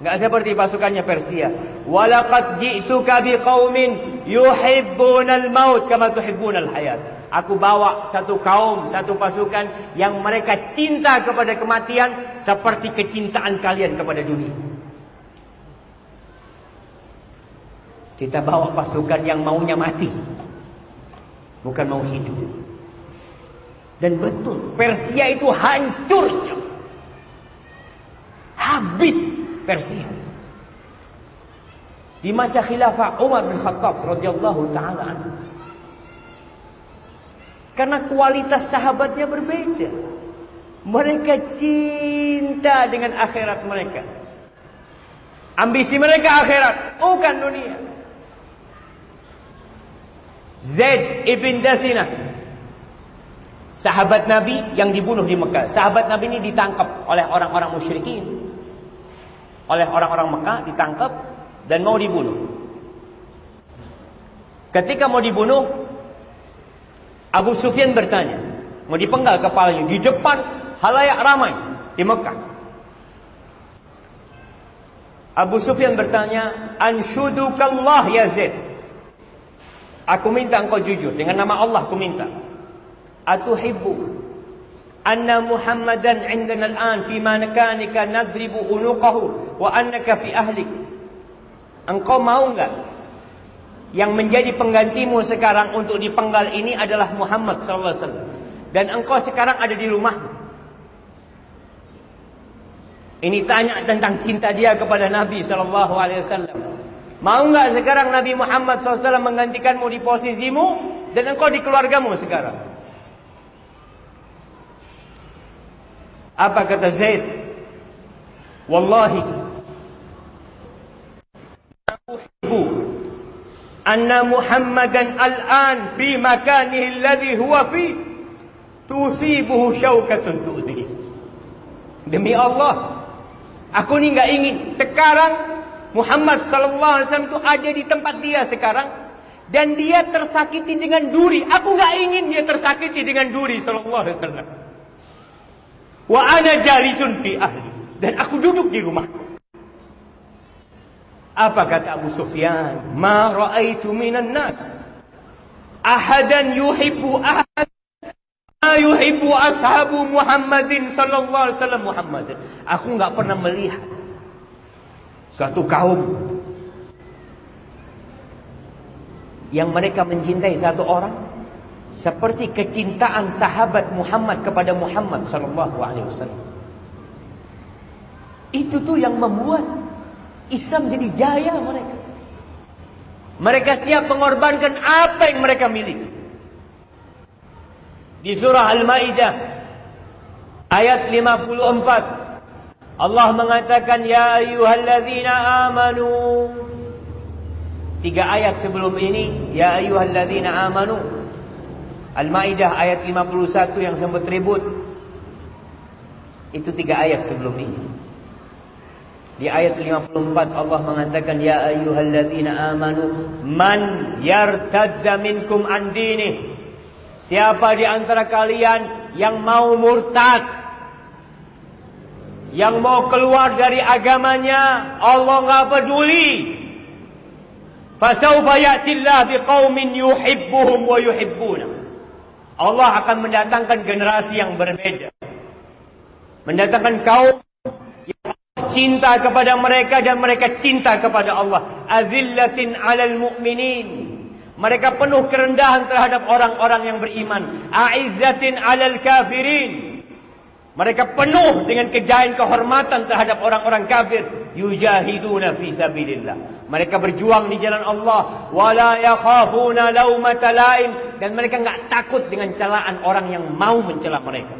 Enggak seperti pasukannya Persia. Walaqad ji'tuka biqaumin yuhibbunal maut kama tuhibbunal hayat. Aku bawa satu kaum, satu pasukan yang mereka cinta kepada kematian seperti kecintaan kalian kepada dunia. Kita bawa pasukan yang maunya mati. Bukan mau hidup. Dan betul, Persia itu hancur. Habis Persia. di masa khilafah Umar bin Khattab radhiyallahu taala Karena kualitas sahabatnya berbeda. Mereka cinta dengan akhirat mereka. Ambisi mereka akhirat, bukan dunia. Zaid ibn Dathina Sahabat Nabi yang dibunuh di Mekah. Sahabat Nabi ini ditangkap oleh orang-orang musyrikin. Oleh orang-orang Mekah ditangkap dan mau dibunuh. Ketika mau dibunuh, Abu Sufyan bertanya, mau dipenggal kepalanya di depan halayak ramai di Mekah. Abu Sufyan bertanya, "Anshudukallah ya Zaid?" Aku minta engkau jujur dengan nama Allah aku minta. Atuhibbu Muhammadan indana al-an fi makanika nadribu unuqahu wa annaka fi ahlik. Engkau mau enggak yang menjadi penggantimu sekarang untuk dipenggal ini adalah Muhammad sallallahu alaihi wasallam dan engkau sekarang ada di rumah. Ini tanya tentang cinta dia kepada Nabi sallallahu alaihi wasallam. Mau enggak sekarang Nabi Muhammad SAW menggantikanmu di posisimu dan engkau di keluargamu sekarang? Apa kata Zaid? Wallahi uhibbu anna Muhammadan al-an fi makanihi alladhi huwa fi tusibuhu syaukatun tu'dhi. Demi Allah, aku ni enggak ingin sekarang Muhammad sallallahu alaihi wasallam itu ada di tempat dia sekarang dan dia tersakiti dengan duri. Aku enggak ingin dia tersakiti dengan duri sallallahu alaihi wasallam. Wa ana jalisun fi ahli. Dan aku duduk di rumahku. Apa kata Abu Sufyan? Ma ra'aitu minan nas. Ahadan yuhibbu ahad. Ma yuhibbu ashabu Muhammadin sallallahu alaihi wasallam Muhammadin. Aku enggak pernah melihat suatu kaum yang mereka mencintai satu orang seperti kecintaan sahabat Muhammad kepada Muhammad sallallahu alaihi wasallam. Itu tuh yang membuat Islam jadi jaya mereka. Mereka siap mengorbankan apa yang mereka miliki. Di surah Al-Maidah ayat 54 Allah mengatakan ya ayyuhalladzina amanu Tiga ayat sebelum ini ya ayyuhalladzina amanu Al-Maidah ayat 51 yang sempat ribut. Itu tiga ayat sebelum ini. Di ayat 54 Allah mengatakan ya ayyuhalladzina amanu man yartadda minkum an. Siapa di antara kalian yang mau murtad yang mau keluar dari agamanya Allah enggak peduli. Fasawfa ya'ti Allah biqaumin yuhibbuhum wa yuhibbuna. Allah akan mendatangkan generasi yang berbeda. Mendatangkan kaum yang cinta kepada mereka dan mereka cinta kepada Allah. Azillatin 'alal mu'minin. Mereka penuh kerendahan terhadap orang-orang yang beriman. A'izzatin 'alal kafirin. Mereka penuh dengan kejayaan kehormatan terhadap orang-orang kafir. Yujahiduna fi sabilillah. Mereka berjuang di jalan Allah. Wala yakhafuna laumata lain. Dan mereka enggak takut dengan celaan orang yang mau mencela mereka.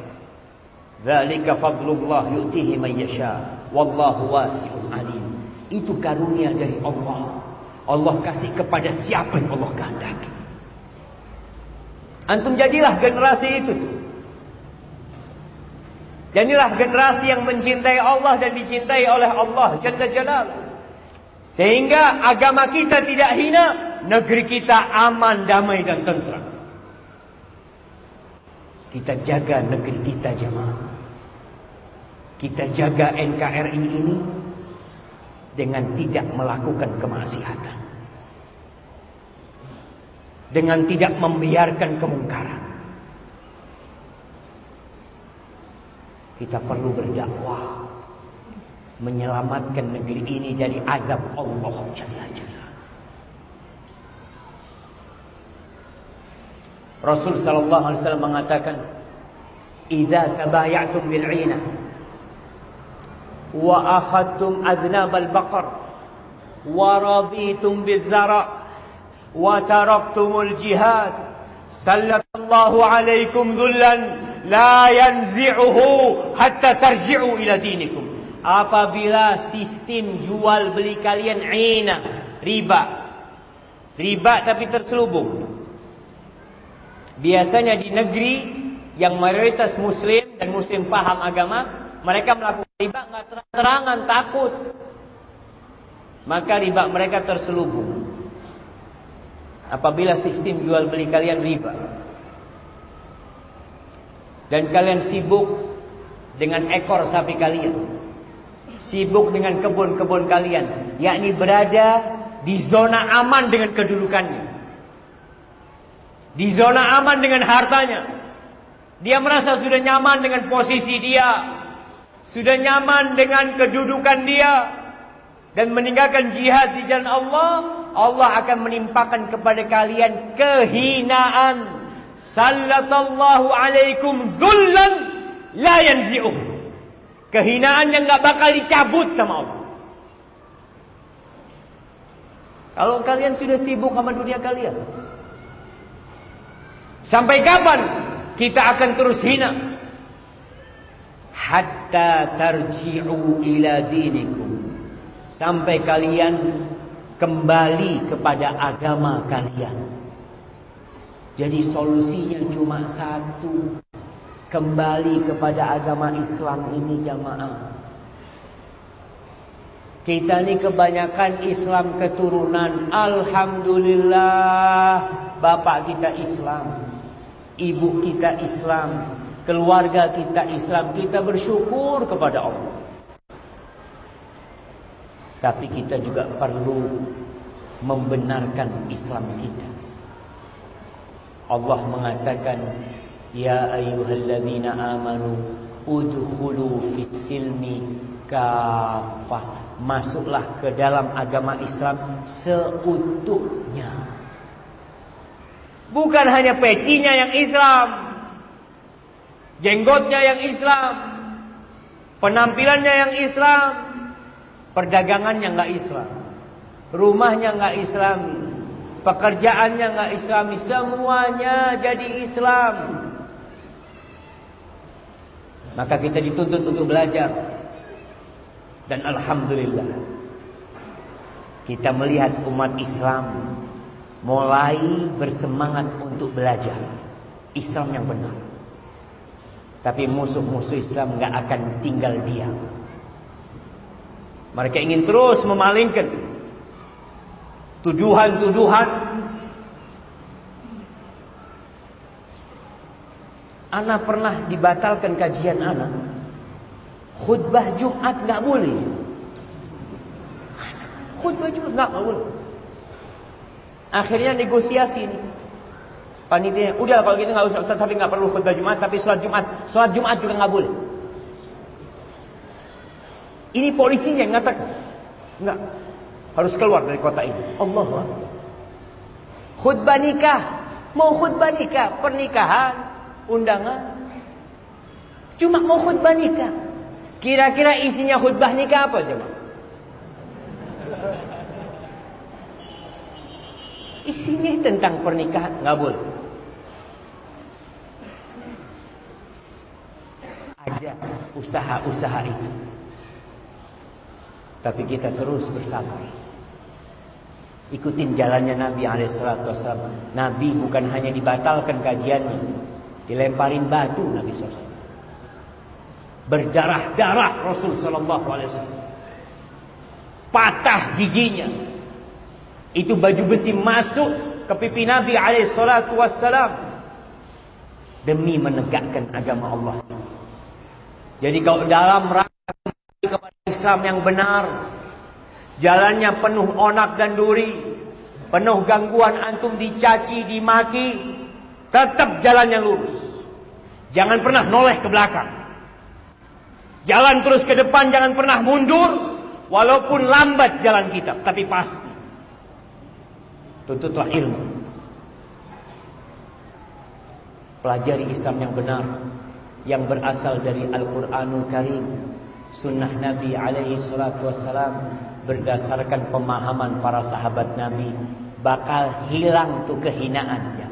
Zalika fadlullah yu'tihi man yasha. Wallahu wasi'un alim. Itu karunia dari Allah. Allah kasih kepada siapa yang Allah kehendaki. Antum jadilah generasi itu tuh. Dan inilah generasi yang mencintai Allah dan dicintai oleh Allah Jalla Jalal. Sehingga agama kita tidak hina, negeri kita aman, damai dan tentram. Kita jaga negeri kita jemaah. Kita jaga NKRI ini dengan tidak melakukan kemaksiatan. Dengan tidak membiarkan kemungkaran. Kita perlu berdakwah menyelamatkan negeri ini dari azab Allah Jalla Jalla. Rasul sallallahu alaihi wasallam mengatakan, "Idza tabayatum bil 'ina wa akhadtum adnab al-baqar wa rabitum biz-zara' wa taraktumul jihad sallallahu alaikum dhullan لا ينزعه حتى tarji'u ila دينكم. Apabila sistem jual beli kalian ina, riba. Riba tapi terselubung. Biasanya di negeri yang mayoritas muslim dan muslim paham agama, mereka melakukan riba nggak terang-terangan takut. Maka riba mereka terselubung. Apabila sistem jual beli kalian riba dan kalian sibuk dengan ekor sapi kalian sibuk dengan kebun-kebun kalian, yakni berada di zona aman dengan kedudukannya. Di zona aman dengan hartanya. Dia merasa sudah nyaman dengan posisi dia. Sudah nyaman dengan kedudukan dia. Dan meninggalkan jihad di jalan Allah. Allah akan menimpakan kepada kalian kehinaan. Sallallahu alaikum dhullan la yanzi'uh. Kehinaan yang gak bakal dicabut sama Allah. Kalau kalian sudah sibuk sama dunia kalian. Sampai kapan kita akan terus hina? Hatta tarji'u ila dinikum. Sampai kalian kembali kepada agama kalian. Jadi solusinya cuma satu kembali kepada agama Islam ini jamaah. Kita ini kebanyakan Islam keturunan. Alhamdulillah bapak kita Islam. Ibu kita Islam. Keluarga kita Islam. Kita bersyukur kepada Allah. Tapi kita juga perlu membenarkan Islam kita. Allah mengatakan Ya ayyuhalladzina amanu udkhulu fis silmi kafah. Masuklah ke dalam agama Islam seutuhnya. Bukan hanya pecinya yang Islam. Jenggotnya yang Islam. Penampilannya yang Islam. Perdagangannya enggak Islam. Rumahnya enggak Islam. Pekerjaannya enggak Islami, semuanya jadi Islam. Maka kita dituntut untuk belajar. Dan Alhamdulillah. Kita melihat umat Islam mulai bersemangat untuk belajar Islam yang benar. Tapi musuh-musuh Islam nggak akan tinggal diam. Mereka ingin terus memalingkan tuduhan-tuduhan Ana pernah dibatalkan kajian Ana. Khutbah Jumat nggak boleh. Khutbah Jumat nggak boleh. Akhirnya negosiasi ini. Panitia, udah kalau gitu nggak usah, tapi nggak perlu khutbah Jumat, tapi sholat Jumat, sholat Jumat juga nggak boleh. Ini polisinya yang ngatakan, nggak harus keluar dari kota ini. Allah Khutbah nikah, mau khutbah nikah, pernikahan, undangan. Cuma mau khutbah nikah. Kira-kira isinya khutbah nikah apa coba? Isinya tentang pernikahan, nggak boleh. Ada usaha-usaha itu. Tapi kita terus bersabar. Ikutin jalannya Nabi Alaihissalam. Nabi bukan hanya dibatalkan kajiannya, Dilemparin batu Nabi SAW. Berdarah-darah Rasul Wasallam. Patah giginya. Itu baju besi masuk ke pipi Nabi Wassalam. Demi menegakkan agama Allah. Jadi kalau dalam rangka kepada Islam yang benar. Jalannya penuh onak dan duri. Penuh gangguan antum dicaci, dimaki. Tetap jalan yang lurus. Jangan pernah noleh ke belakang. Jalan terus ke depan, jangan pernah mundur. Walaupun lambat jalan kita, tapi pasti. Tuntutlah ilmu. Pelajari Islam yang benar. Yang berasal dari Al-Quranul Karim. Sunnah Nabi alaihi salatu wassalam. Berdasarkan pemahaman para sahabat Nabi bakal hilang tuh kehinaan ya.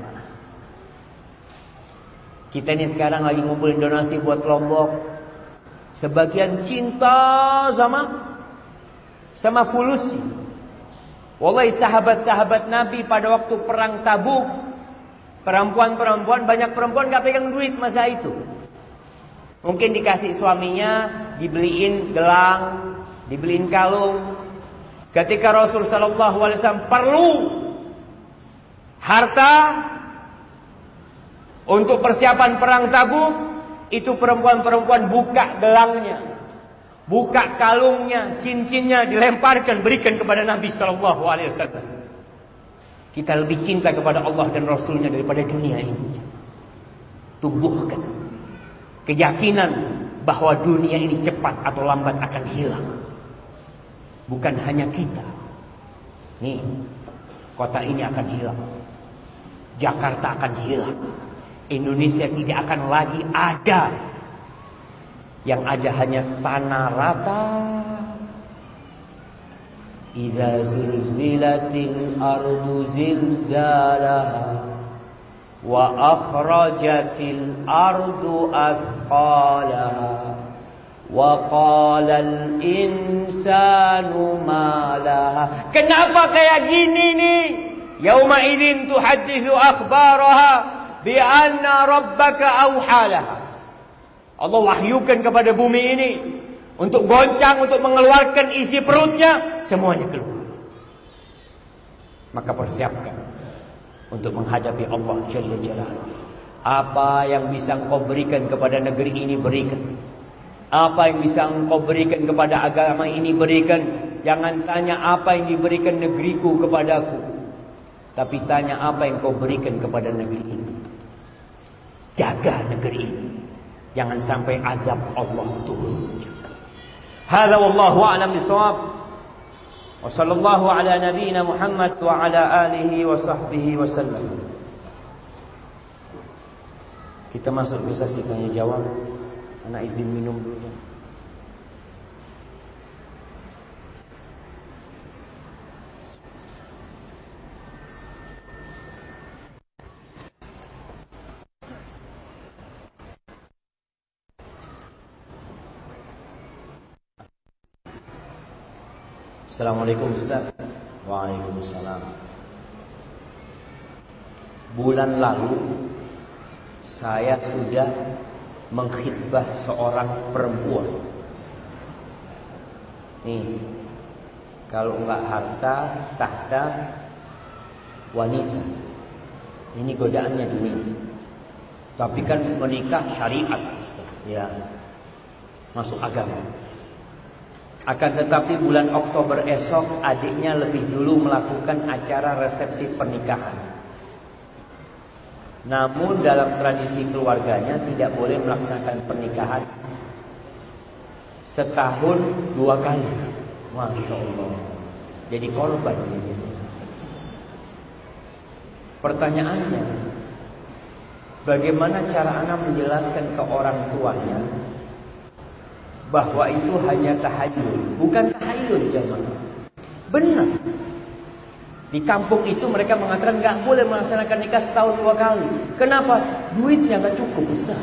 Kita ini sekarang lagi ngumpulin donasi buat Lombok. Sebagian cinta sama sama fulusi. Wallahi sahabat-sahabat Nabi pada waktu perang Tabuk, perempuan-perempuan banyak perempuan gak pegang duit masa itu. Mungkin dikasih suaminya, dibeliin gelang, dibeliin kalung. Ketika Rasul Shallallahu Alaihi Wasallam perlu harta untuk persiapan perang Tabuk, itu perempuan-perempuan buka gelangnya, buka kalungnya, cincinnya dilemparkan, berikan kepada Nabi Shallallahu Alaihi Wasallam. Kita lebih cinta kepada Allah dan Rasulnya daripada dunia ini. Tumbuhkan keyakinan bahwa dunia ini cepat atau lambat akan hilang. Bukan hanya kita. Nih, kota ini akan hilang. Jakarta akan hilang. Indonesia tidak akan lagi ada. Yang ada hanya tanah rata. Idza zulzilatil ardu zilzalaha wa akhrajatil ardu وقال الإنسان ما لها Kenapa kayak gini nih? Yauma idzin tuhadditsu akhbaraha bi anna rabbaka awhalaha. Allah wahyukan kepada bumi ini untuk goncang, untuk mengeluarkan isi perutnya, semuanya keluar. Maka persiapkan untuk menghadapi Allah Jalla Jalaluhu. Apa yang bisa engkau berikan kepada negeri ini berikan. Apa yang bisa engkau berikan kepada agama ini berikan. Jangan tanya apa yang diberikan negeriku kepadaku. Tapi tanya apa yang kau berikan kepada negeri ini. Jaga negeri ini. Jangan sampai azab Allah turun. Hada wallahu a'lam ala nabiyyina Muhammad wa ala alihi wa sahbihi wa sallam. Kita masuk ke sesi tanya jawab. Anak izin minum dulu. Assalamualaikum Ustaz Waalaikumsalam Bulan lalu Saya sudah Mengkhidbah seorang perempuan Nih Kalau enggak harta Tahta Wanita Ini godaannya dunia Tapi kan menikah syariat. Ya Masuk agama akan tetapi bulan Oktober esok adiknya lebih dulu melakukan acara resepsi pernikahan. Namun dalam tradisi keluarganya tidak boleh melaksanakan pernikahan setahun dua kali. Masya Allah. Jadi korban dia Pertanyaannya, bagaimana cara anak menjelaskan ke orang tuanya bahwa itu hanya tahayul, bukan tahayul jemaah. Benar. Di kampung itu mereka mengatakan nggak boleh melaksanakan nikah setahun dua kali. Kenapa? Duitnya nggak cukup Ustaz.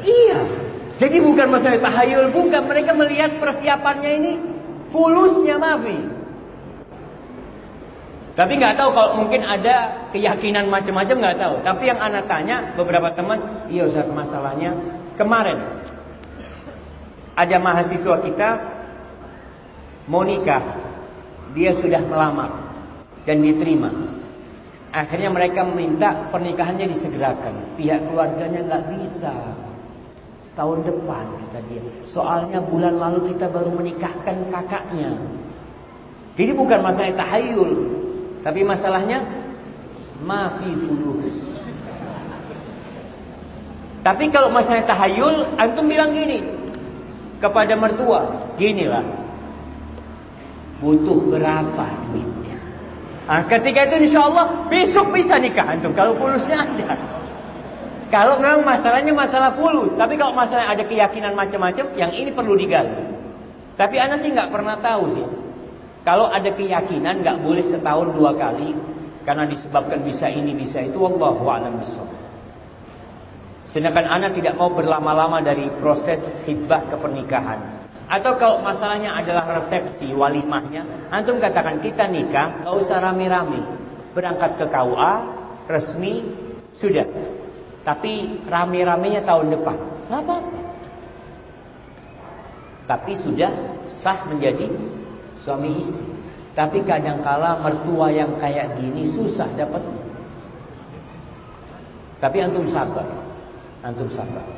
Iya. Jadi bukan masalah tahayul, bukan mereka melihat persiapannya ini fulusnya mafi. Tapi nggak tahu kalau mungkin ada keyakinan macam-macam nggak tahu. Tapi yang anak tanya beberapa teman, iya Ustaz masalahnya kemarin ada mahasiswa kita mau nikah, dia sudah melamar dan diterima. Akhirnya mereka meminta pernikahannya disegerakan. Pihak keluarganya nggak bisa. Tahun depan kata dia. Soalnya bulan lalu kita baru menikahkan kakaknya. Jadi bukan masalah tahayul, tapi masalahnya mafi fulus. Tapi kalau masalah tahayul, antum bilang gini, kepada mertua, ginilah. Butuh berapa duitnya? Nah, ketika itu insya Allah besok bisa nikah antum kalau fulusnya ada. Kalau memang masalahnya masalah fulus, tapi kalau masalah ada keyakinan macam-macam, yang ini perlu digali. Tapi anak sih nggak pernah tahu sih. Kalau ada keyakinan nggak boleh setahun dua kali karena disebabkan bisa ini bisa itu wallahu a'lam bishawab. Sedangkan anak tidak mau berlama-lama dari proses khidbah ke pernikahan. Atau kalau masalahnya adalah resepsi walimahnya, antum katakan kita nikah, gak usah rame-rame. Berangkat ke KUA, resmi, sudah. Tapi rame-ramenya tahun depan. Gak apa-apa. Tapi sudah sah menjadi suami istri. Tapi kadangkala mertua yang kayak gini susah dapatnya. Tapi antum sabar. Antum sabar.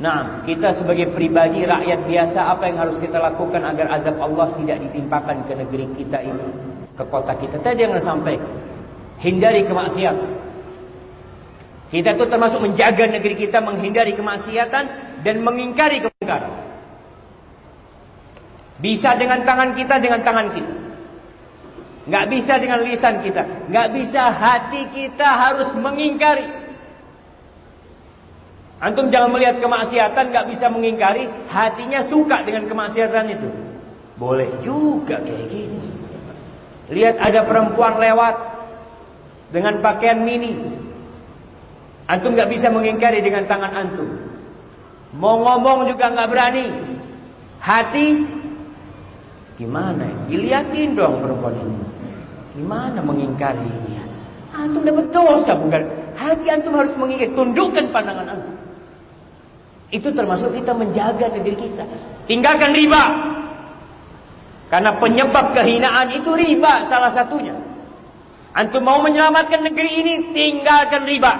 Nah, kita sebagai pribadi rakyat biasa apa yang harus kita lakukan agar azab Allah tidak ditimpakan ke negeri kita ini, ke kota kita. Tadi yang sampai hindari kemaksiatan. Kita itu termasuk menjaga negeri kita menghindari kemaksiatan dan mengingkari kemungkaran. Bisa dengan tangan kita dengan tangan kita. Nggak bisa dengan lisan kita. Nggak bisa hati kita harus mengingkari. Antum jangan melihat kemaksiatan nggak bisa mengingkari. Hatinya suka dengan kemaksiatan itu. Boleh juga kayak gini. Lihat ada perempuan lewat dengan pakaian mini. Antum nggak bisa mengingkari dengan tangan antum. Mau ngomong juga nggak berani. Hati gimana? Diliatin dong perempuan ini. Gimana mengingkari ini? Antum dapat dosa bukan? Hati antum harus mengingkari. Tundukkan pandangan antum. Itu termasuk kita menjaga negeri kita. Tinggalkan riba. Karena penyebab kehinaan itu riba salah satunya. Antum mau menyelamatkan negeri ini, tinggalkan riba.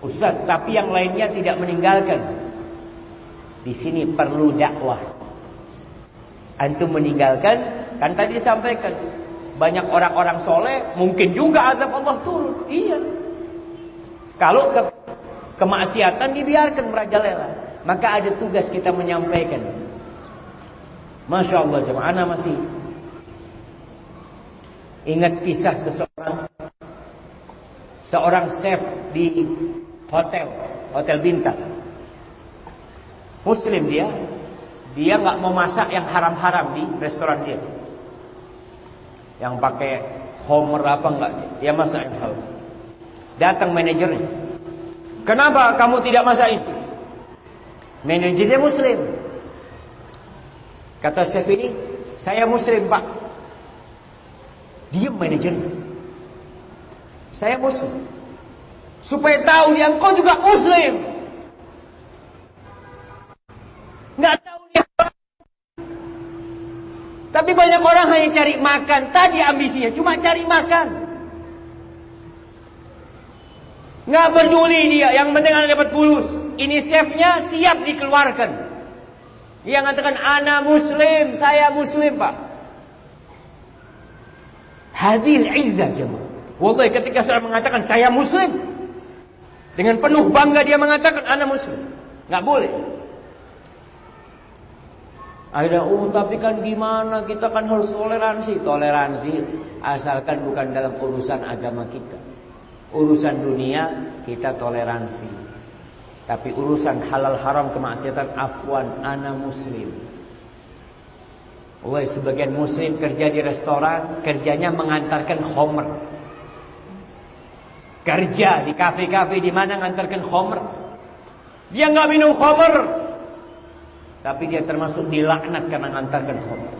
Ustaz, tapi yang lainnya tidak meninggalkan. Di sini perlu dakwah. Antum meninggalkan Kan tadi disampaikan banyak orang-orang soleh mungkin juga azab Allah turun. Iya. Kalau ke kemaksiatan dibiarkan merajalela, maka ada tugas kita menyampaikan. Masya Allah jemaah, masih ingat kisah seseorang. Seorang chef di hotel hotel bintang Muslim dia. Dia nggak mau masak yang haram-haram di restoran dia. Yang pakai Homer apa enggak dia masak yang halal. Datang manajernya kenapa kamu tidak masak itu? Manajernya muslim. Kata chef ini saya muslim pak. Diam manajernya saya muslim. Supaya tahu dia engkau juga muslim. Nggak tahu tapi banyak orang hanya cari makan. Tadi ambisinya cuma cari makan. Nggak peduli dia, yang penting anda dapat fulus. Ini chefnya siap dikeluarkan. Dia mengatakan, anak muslim, saya muslim pak. Hadil izzah jemaah. Wallahi ketika saya mengatakan saya muslim. Dengan penuh bangga dia mengatakan anak muslim. Nggak boleh. Ada oh tapi kan gimana kita kan harus toleransi Toleransi asalkan bukan dalam urusan agama kita Urusan dunia kita toleransi. Tapi urusan halal haram kemaksiatan afwan ana muslim. Wah sebagian muslim kerja di restoran Kerjanya mengantarkan homer. Kerja di kafe-kafe di mana mengantarkan homer. Dia nggak minum homer. Tapi dia termasuk dilaknat karena mengantarkan khamr.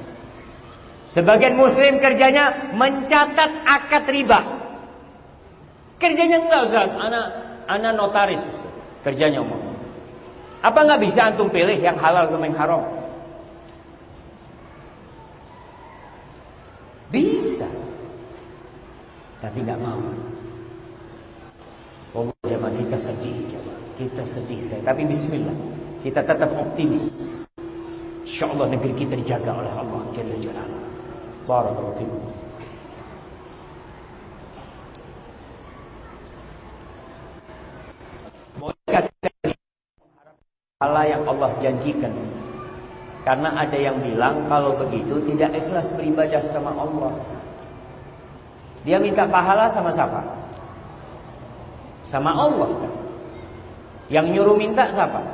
Sebagian muslim kerjanya mencatat akad riba. Kerjanya enggak Ustaz, anak anak notaris. Kerjanya umum. Apa enggak bisa antum pilih yang halal sama yang haram? Bisa. Tapi enggak mau. Oh, jemaah kita sedih, jemaah. Kita sedih saya. Tapi bismillah. Kita tetap optimis. InsyaAllah negeri kita dijaga oleh Allah Jalla Jalla. Barakallahu fikum. pahala yang Allah janjikan. Karena ada yang bilang kalau begitu tidak ikhlas beribadah sama Allah. Dia minta pahala sama siapa? Sama Allah? Yang nyuruh minta siapa?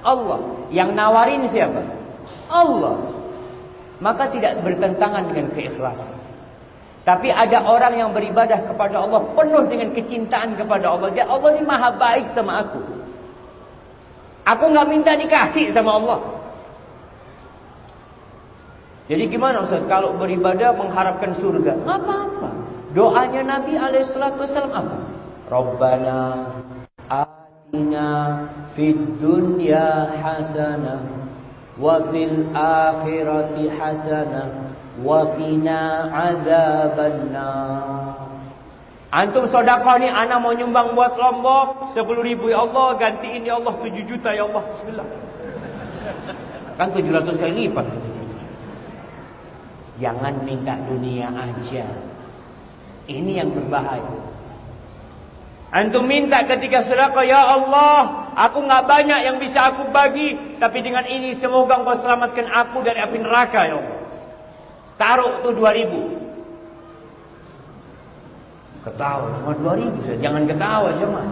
Allah. Yang nawarin siapa? Allah. Maka tidak bertentangan dengan keikhlasan. Tapi ada orang yang beribadah kepada Allah penuh dengan kecintaan kepada Allah. Dia Allah ini maha baik sama aku. Aku nggak minta dikasih sama Allah. Jadi gimana Ustaz? Kalau beribadah mengharapkan surga? Apa-apa. Doanya Nabi alaihissalam apa? Rabbana atina fid dunya hasanah wa fil akhirati hasanah wa qina adzabannar. Antum sedekah nih anak mau nyumbang buat Lombok 10 ribu ya Allah gantiin ya Allah 7 juta ya Allah bismillah. Kan 700 kali lipat. Jangan minta dunia aja. Ini yang berbahaya. Antum minta ketika sedekah ya Allah, aku nggak banyak yang bisa aku bagi, tapi dengan ini semoga Engkau selamatkan aku dari api neraka ya Allah. Taruh tuh 2000. Ketawa cuma 2000, jangan ketawa cuma.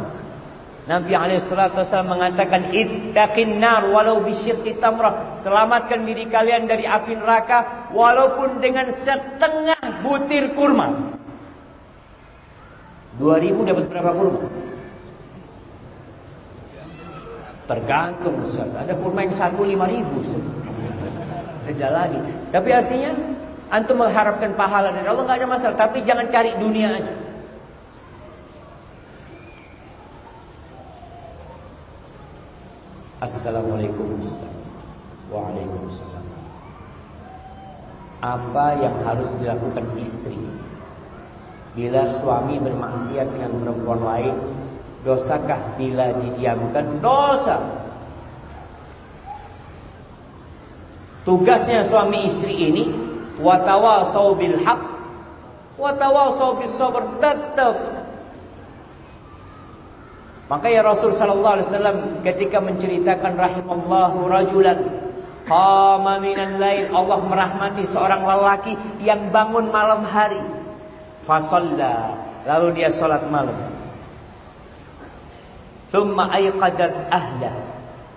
Nabi SAW mengatakan Ittaqin nar walau bisyirti tamrah Selamatkan diri kalian dari api neraka Walaupun dengan setengah butir kurma 2000 dapat berapa kurma? Tergantung Ustaz Ada kurma yang satu lima ribu Beda lagi Tapi artinya Antum mengharapkan pahala dari Allah nggak ada masalah. Tapi jangan cari dunia aja. Assalamualaikum Ustaz. Waalaikumsalam. Apa yang harus dilakukan istri? Bila suami bermaksiat dengan perempuan lain Dosakah bila didiamkan? Dosa. Tugasnya suami istri ini Watawasau bil haq Watawasau bis sabr Tetap. Maka ya Rasul sallallahu alaihi wasallam ketika menceritakan rahimallahu rajulan qama minal lail Allah merahmati seorang lelaki yang bangun malam hari. Fasalla. Lalu dia salat malam. Thumma ayqadat ahla.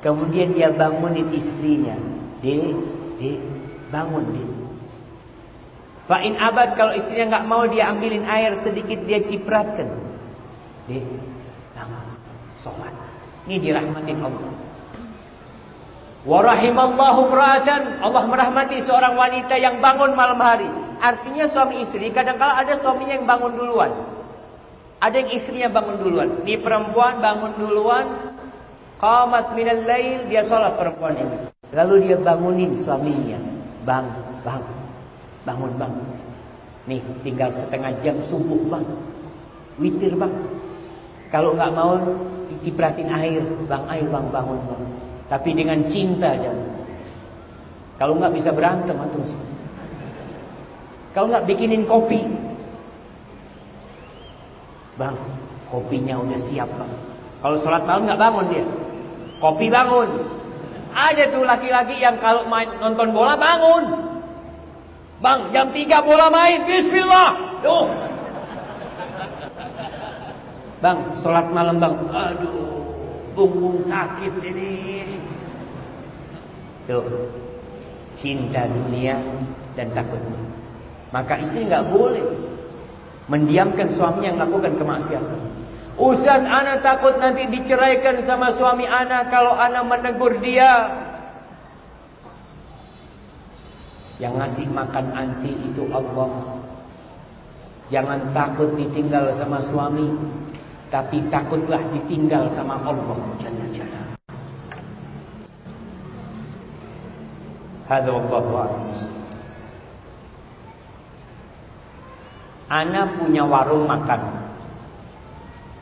Kemudian dia bangunin istrinya. Dek dek bangun dek fa in abad kalau istrinya enggak mau dia ambilin air sedikit dia cipratkan dek sholat. Ini dirahmatin Allah. Warahimallahu meratan Allah merahmati seorang wanita yang bangun malam hari. Artinya suami istri kadang-kala ada suaminya yang bangun duluan. Ada yang istrinya bangun duluan. Ini perempuan bangun duluan. Qamat minal lail dia sholat perempuan ini. Lalu dia bangunin suaminya. Bang, bang. Bangun bang. Nih tinggal setengah jam subuh bang. Witir bang. Kalau nggak mau dicipratin air, bang air bang bangun bang. Tapi dengan cinta aja. Kalau nggak bisa berantem atau Kalau nggak bikinin kopi, bang kopinya udah siap bang. Kalau sholat malam nggak bangun dia, kopi bangun. Ada tuh laki-laki yang kalau main nonton bola bangun. Bang, jam 3 bola main. Bismillah. Tuh. Bang, sholat malam bang. Aduh, punggung sakit ini. Tuh, cinta dunia dan takut. Maka istri nggak boleh mendiamkan suami yang melakukan kemaksiatan. Ustaz, anak takut nanti diceraikan sama suami anak kalau anak menegur dia. Yang ngasih makan anti itu Allah. Jangan takut ditinggal sama suami. Tapi takutlah ditinggal sama Allah Jalla Jalla Hadza wallahu Ana punya warung makan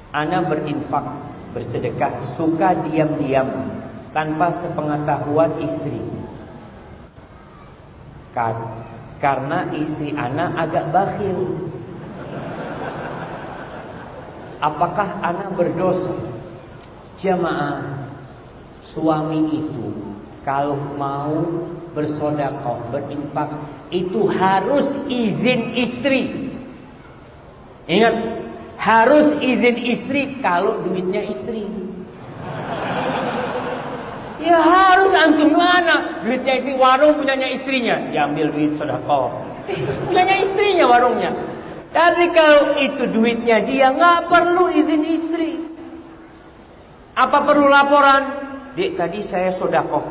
Ana berinfak Bersedekah Suka diam-diam Tanpa sepengetahuan istri Karena istri Ana agak bakhil Apakah anak berdosa? Jamaah suami itu kalau mau bersodakoh, berinfak itu harus izin istri. Ingat, harus izin istri kalau duitnya istri. Ya harus antum mana? Duitnya istri warung punyanya istrinya. Diambil duit sedekah. punyanya istrinya warungnya. Tapi kalau itu duitnya dia nggak perlu izin istri. Apa perlu laporan? Dek tadi saya sodakoh.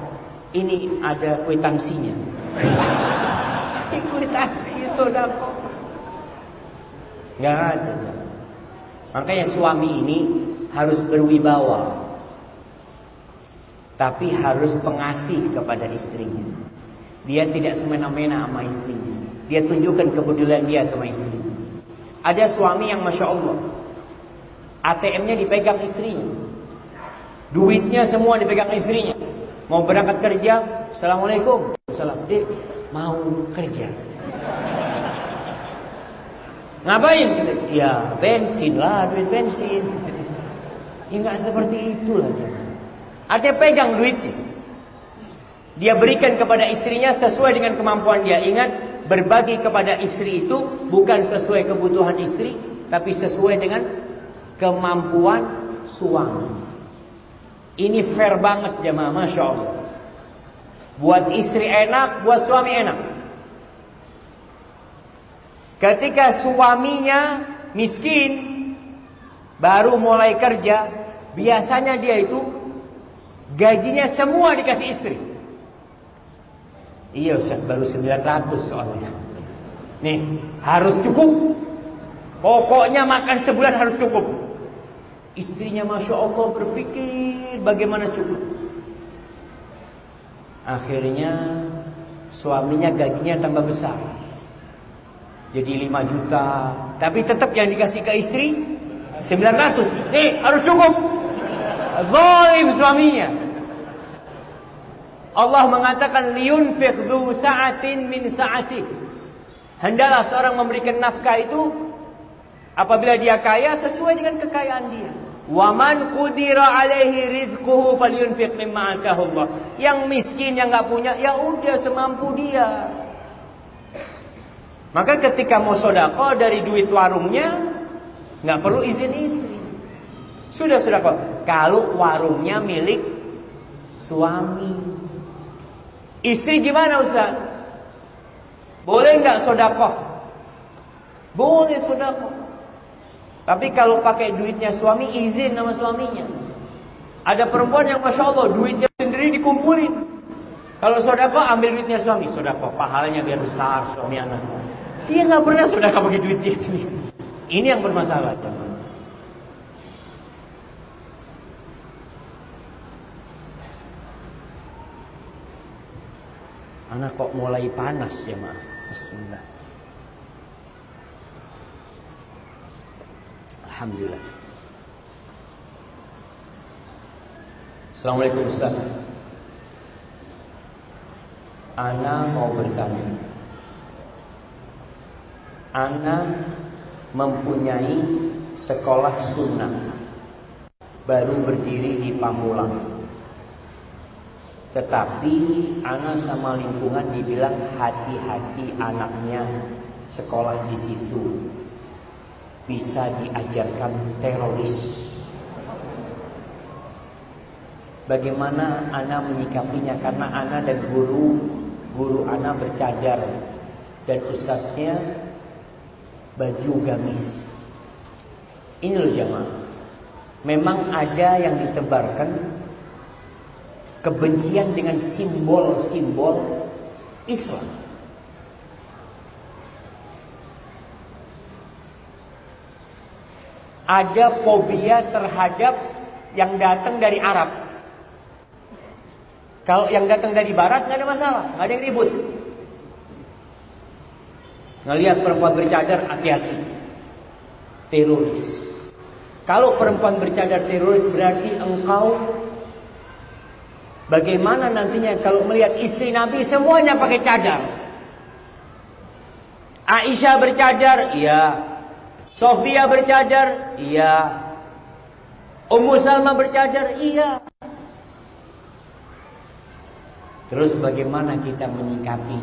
Ini ada kwitansinya. Kwitansi sodakoh. Nggak ada. Makanya suami ini harus berwibawa. Tapi harus pengasih kepada istrinya. Dia tidak semena-mena sama istrinya. Dia tunjukkan kepedulian dia sama istrinya. Ada suami yang Masya Allah. ATM-nya dipegang istrinya. Duitnya semua dipegang istrinya. Mau berangkat kerja, Assalamualaikum. Salam. Dek, mau kerja. Ngapain? Ya bensin lah, duit bensin. Ya seperti itulah. Ada pegang duitnya. Dia berikan kepada istrinya sesuai dengan kemampuan dia. Ingat, berbagi kepada istri itu bukan sesuai kebutuhan istri, tapi sesuai dengan kemampuan suami. Ini fair banget jemaah, masya Allah. Buat istri enak, buat suami enak. Ketika suaminya miskin, baru mulai kerja, biasanya dia itu gajinya semua dikasih istri. Iya Ustaz, baru 900 soalnya. Nih, harus cukup. Pokoknya makan sebulan harus cukup. Istrinya Masya Allah berpikir bagaimana cukup. Akhirnya suaminya gajinya tambah besar jadi 5 juta. Tapi tetap yang dikasih ke istri 900. Nih, harus cukup. Zalim suaminya. Allah mengatakan liyunfiq dzu sa'atin min sa'ati. Hendaklah seorang memberikan nafkah itu apabila dia kaya sesuai dengan kekayaan dia. Wa man qudira alaihi rizquhu falyunfiq mimma Allah. Yang miskin yang nggak punya ya udah semampu dia. Maka ketika mau sodako dari duit warungnya nggak perlu izin istri. Sudah sodako. Kalau warungnya milik suami. Istri gimana Ustaz? Boleh nggak sodako? Boleh sodako. Tapi kalau pakai duitnya suami izin nama suaminya. Ada perempuan yang masya Allah duitnya sendiri dikumpulin. Kalau sodako ambil duitnya suami, sodako pahalanya biar besar suami anak. Dia nggak pernah sudah pakai duit sendiri. Ini yang bermasalah. Teman. Anak kok mulai panas ya mak. Bismillah. Alhamdulillah. Assalamualaikum Ustaz. Ana mau bertanya. Ana mempunyai sekolah sunnah baru berdiri di Pamulang. Tetapi Ana sama lingkungan dibilang hati-hati anaknya sekolah di situ bisa diajarkan teroris. Bagaimana Ana menyikapinya karena Ana dan guru guru Ana bercadar dan ustadznya baju gamis. Ini loh jamaah. Memang ada yang ditebarkan kebencian dengan simbol-simbol Islam. Ada fobia terhadap yang datang dari Arab. Kalau yang datang dari Barat nggak ada masalah, nggak ada yang ribut. Ngelihat perempuan bercadar hati-hati. Teroris. Kalau perempuan bercadar teroris berarti engkau Bagaimana nantinya kalau melihat istri Nabi semuanya pakai cadar? Aisyah bercadar, iya. Sofia bercadar, iya. Ummu Salma bercadar, iya. Terus bagaimana kita menyikapi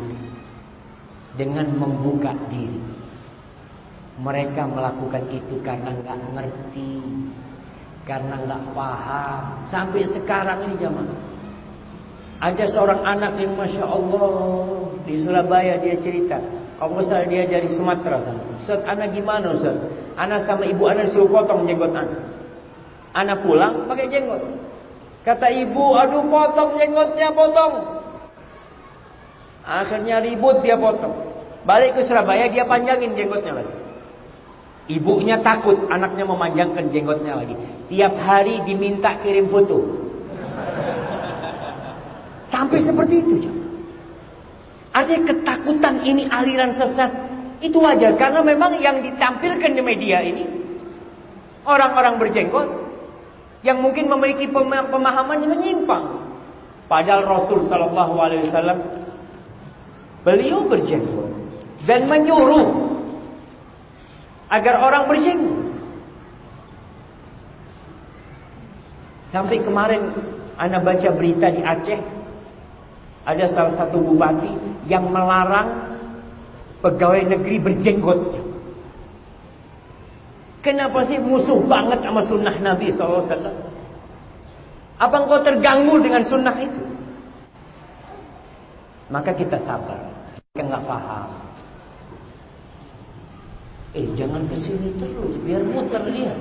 dengan membuka diri. Mereka melakukan itu karena nggak ngerti, karena nggak paham. Sampai sekarang ini zaman Ada seorang anak yang Masya Allah Di Surabaya dia cerita. Kalau misalnya dia dari Sumatera sana Ustaz anak gimana Ustaz? Anak sama ibu anak suruh potong jenggot anak. Anak pulang pakai jenggot. Kata ibu aduh potong jenggotnya potong. Akhirnya ribut dia potong. Balik ke Surabaya dia panjangin jenggotnya lagi. Ibunya takut anaknya memanjangkan jenggotnya lagi. Tiap hari diminta kirim foto Sampai seperti itu. Artinya ketakutan ini aliran sesat. Itu wajar karena memang yang ditampilkan di media ini orang-orang berjenggot yang mungkin memiliki pemahaman yang menyimpang. Padahal Rasul Shallallahu Alaihi Wasallam beliau berjenggot dan menyuruh agar orang berjenggot. Sampai kemarin Anda baca berita di Aceh ada salah satu bupati yang melarang pegawai negeri berjenggot. Kenapa sih musuh banget sama sunnah Nabi SAW? Apa engkau terganggu dengan sunnah itu? Maka kita sabar. Kita nggak paham. Eh jangan ke sini terus, biar muter dia.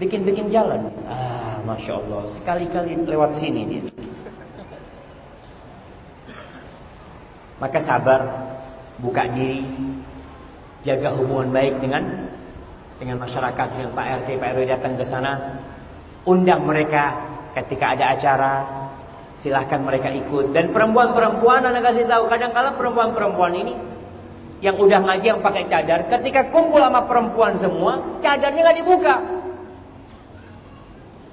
Bikin-bikin jalan. Ah, masya Allah. Sekali-kali lewat sini dia. Maka sabar, buka diri, jaga hubungan baik dengan dengan masyarakat, dengan Pak RT, Pak RW datang ke sana, undang mereka ketika ada acara, silahkan mereka ikut. Dan perempuan-perempuan, anak kasih tahu, kadang-kala perempuan-perempuan ini yang udah ngaji yang pakai cadar, ketika kumpul sama perempuan semua, cadarnya nggak dibuka.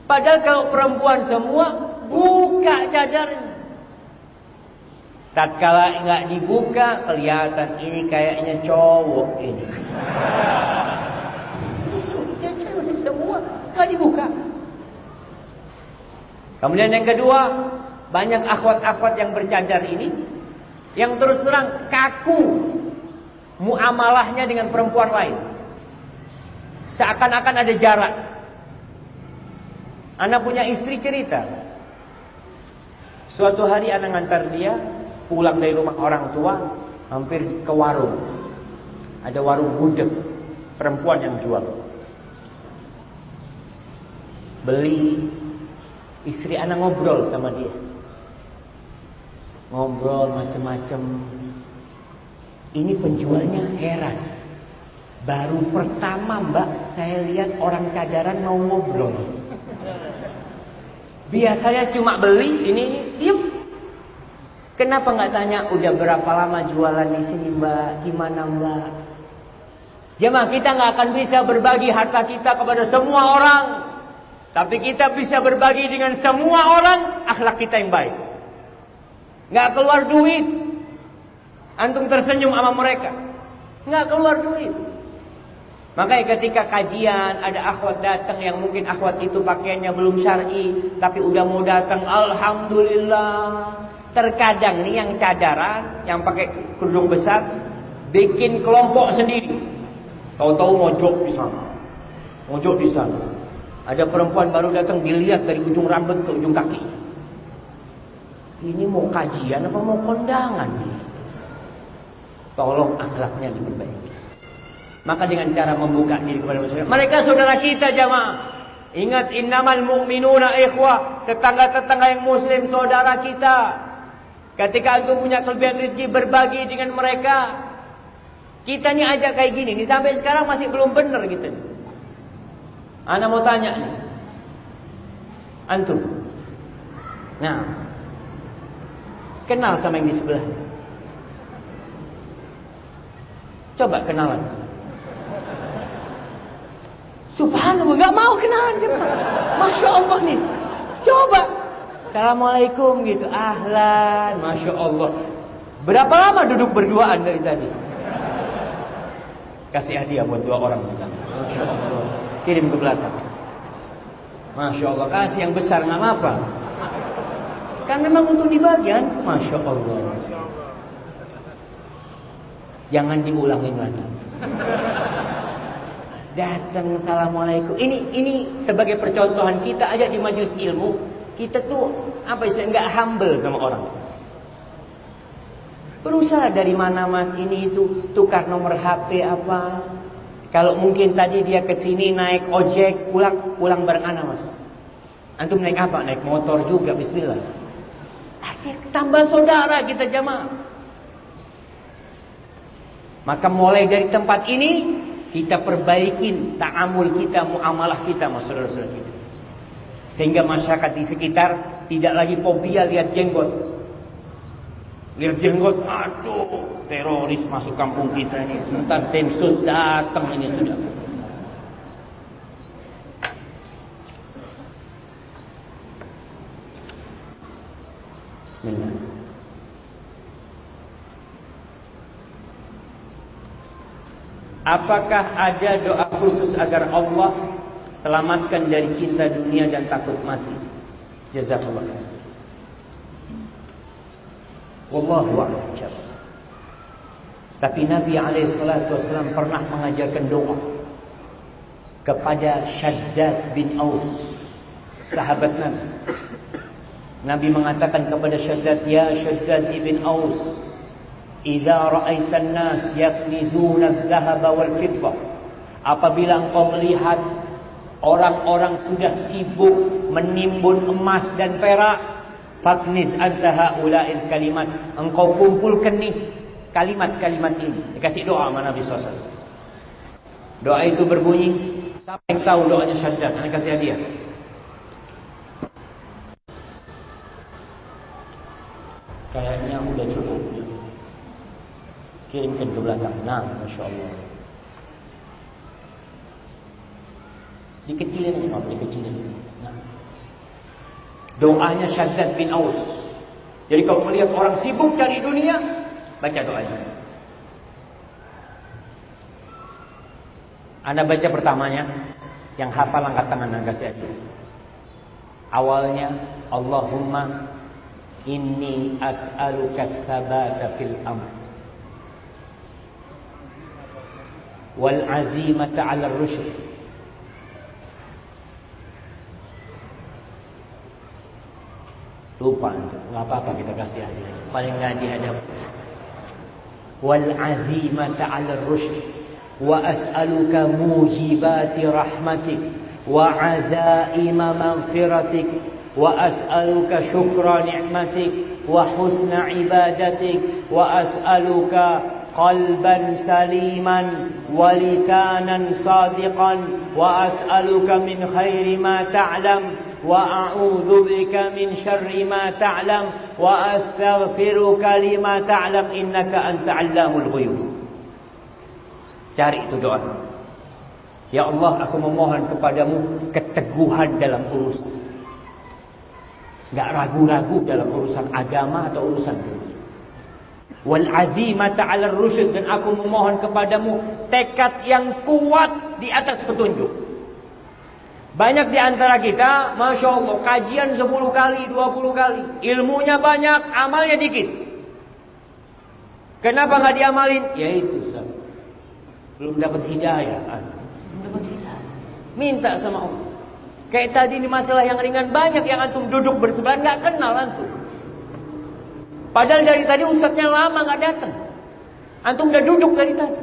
Padahal kalau perempuan semua buka cadarnya. Tatkala nggak dibuka kelihatan ini kayaknya cowok ini. Dia cewek semua nggak dibuka. Kemudian yang kedua, banyak akhwat-akhwat yang bercadar ini yang terus terang kaku muamalahnya dengan perempuan lain. Seakan-akan ada jarak. Anak punya istri cerita. Suatu hari anak ngantar dia pulang dari rumah orang tua hampir ke warung. Ada warung gudeg, perempuan yang jual. Beli istri anak ngobrol sama dia. Ngobrol macam-macam. Ini penjualnya heran. Baru pertama mbak saya lihat orang cadaran mau ngobrol. Biasanya cuma beli ini diam Kenapa nggak tanya udah berapa lama jualan di sini mbak? Gimana mbak? Jemaah kita nggak akan bisa berbagi harta kita kepada semua orang, tapi kita bisa berbagi dengan semua orang akhlak kita yang baik. Nggak keluar duit, antum tersenyum sama mereka, nggak keluar duit. Makanya ketika kajian ada akhwat datang yang mungkin akhwat itu pakaiannya belum syar'i, tapi udah mau datang, alhamdulillah Terkadang nih yang cadaran, yang pakai kerudung besar, bikin kelompok sendiri. Tahu-tahu mojok di sana. Mojok di sana. Ada perempuan baru datang dilihat dari ujung rambut ke ujung kaki. Ini mau kajian apa mau kondangan? Tolong akhlaknya diperbaiki. Maka dengan cara membuka diri kepada masyarakat, mereka saudara kita jamaah. Ingat innamal mu'minuna ikhwah, tetangga-tetangga yang muslim saudara kita. Ketika antum punya kelebihan rezeki berbagi dengan mereka. Kita nih ajak kayak gini nih sampai sekarang masih belum benar gitu. Ana mau tanya nih. Antum. Nah. Kenal sama yang di sebelah. Coba kenalan. Subhanallah, nggak mau kenalan coba. Masya Allah nih. Coba Assalamualaikum gitu. Ahlan, masya Allah. Berapa lama duduk berduaan dari tadi? Kasih hadiah buat dua orang kita. Masya Allah. Kirim ke belakang. Masya Allah. Kasih yang besar nggak apa. Kan memang untuk dibagian. Masya Allah. Jangan diulangin lagi. Datang assalamualaikum. Ini ini sebagai percontohan kita aja di majelis ilmu kita tuh apa istilah enggak humble sama orang. Berusaha dari mana mas ini itu tukar nomor HP apa? Kalau mungkin tadi dia ke sini naik ojek pulang pulang bareng anak mas. Antum naik apa? Naik motor juga Bismillah. Tambah saudara kita jamaah. Maka mulai dari tempat ini kita perbaikin ta'amul kita, muamalah kita sama saudara-saudara kita. Sehingga masyarakat di sekitar tidak lagi fobia lihat jenggot. Lihat jenggot, aduh, teroris masuk kampung kita ini. Entar Densus datang ini sudah. Bismillah. Apakah ada doa khusus agar Allah selamatkan dari cinta dunia dan takut mati? Jazakallah khair. Wallahu a'lam Tapi Nabi SAW pernah mengajarkan doa kepada Shaddad bin Aus, sahabat Nabi. Nabi mengatakan kepada Shaddad, "Ya Shaddad ibn Aus, idza ra'aita an-nas yaknizuna adh-dhahaba wal fiddah." Apabila engkau melihat orang-orang sudah sibuk menimbun emas dan perak, Faknis anta haula'il kalimat. Engkau kumpulkan nih kalimat-kalimat ini. Dikasih doa sama Nabi SAW. Doa itu berbunyi. Siapa yang tahu doanya Syaddad? Anda kasih hadiah. Kayaknya udah cukup. Kirimkan ke belakang. Nah, Masya Allah. Dikecilin aja, maaf, dikecilin. Doanya Syaddad bin Aus. Jadi kalau melihat orang sibuk cari dunia, baca doanya. Anda baca pertamanya, yang hafal angkat tangan dan kasih aja. Awalnya, Allahumma inni as'aluka thabata fil amr. Wal azimata ala rushd. Lupa Enggak apa-apa kita kasih aja. Paling enggak dihadap. Wal azimata 'ala rushd wa as'aluka mujibati rahmatik wa azaima maghfiratik wa as'aluka syukra ni'matik wa husna ibadatik wa as'aluka قلبا سليما ولسانا صادقا واسالك من خير ما تعلم وأعوذ بك من شر ما تعلم وأستغفرك لما تعلم إنك أنت علام الغيوب Cari itu doa. Ya Allah, aku memohon kepadamu keteguhan dalam urusan. Gak ragu-ragu dalam urusan agama atau urusan dunia. Wal azimata 'ala rusyd dan aku memohon kepadamu tekad yang kuat di atas petunjuk. Banyak di antara kita, Masya Allah, kajian 10 kali, 20 kali. Ilmunya banyak, amalnya dikit. Kenapa nggak diamalin? Ya itu, Ustaz. Belum dapat hidayah. Belum dapat hidayah. Minta sama Allah. Kayak tadi ini masalah yang ringan banyak yang antum duduk bersebelahan nggak kenal antum. Padahal dari tadi ustadznya lama nggak datang. Antum udah duduk dari tadi.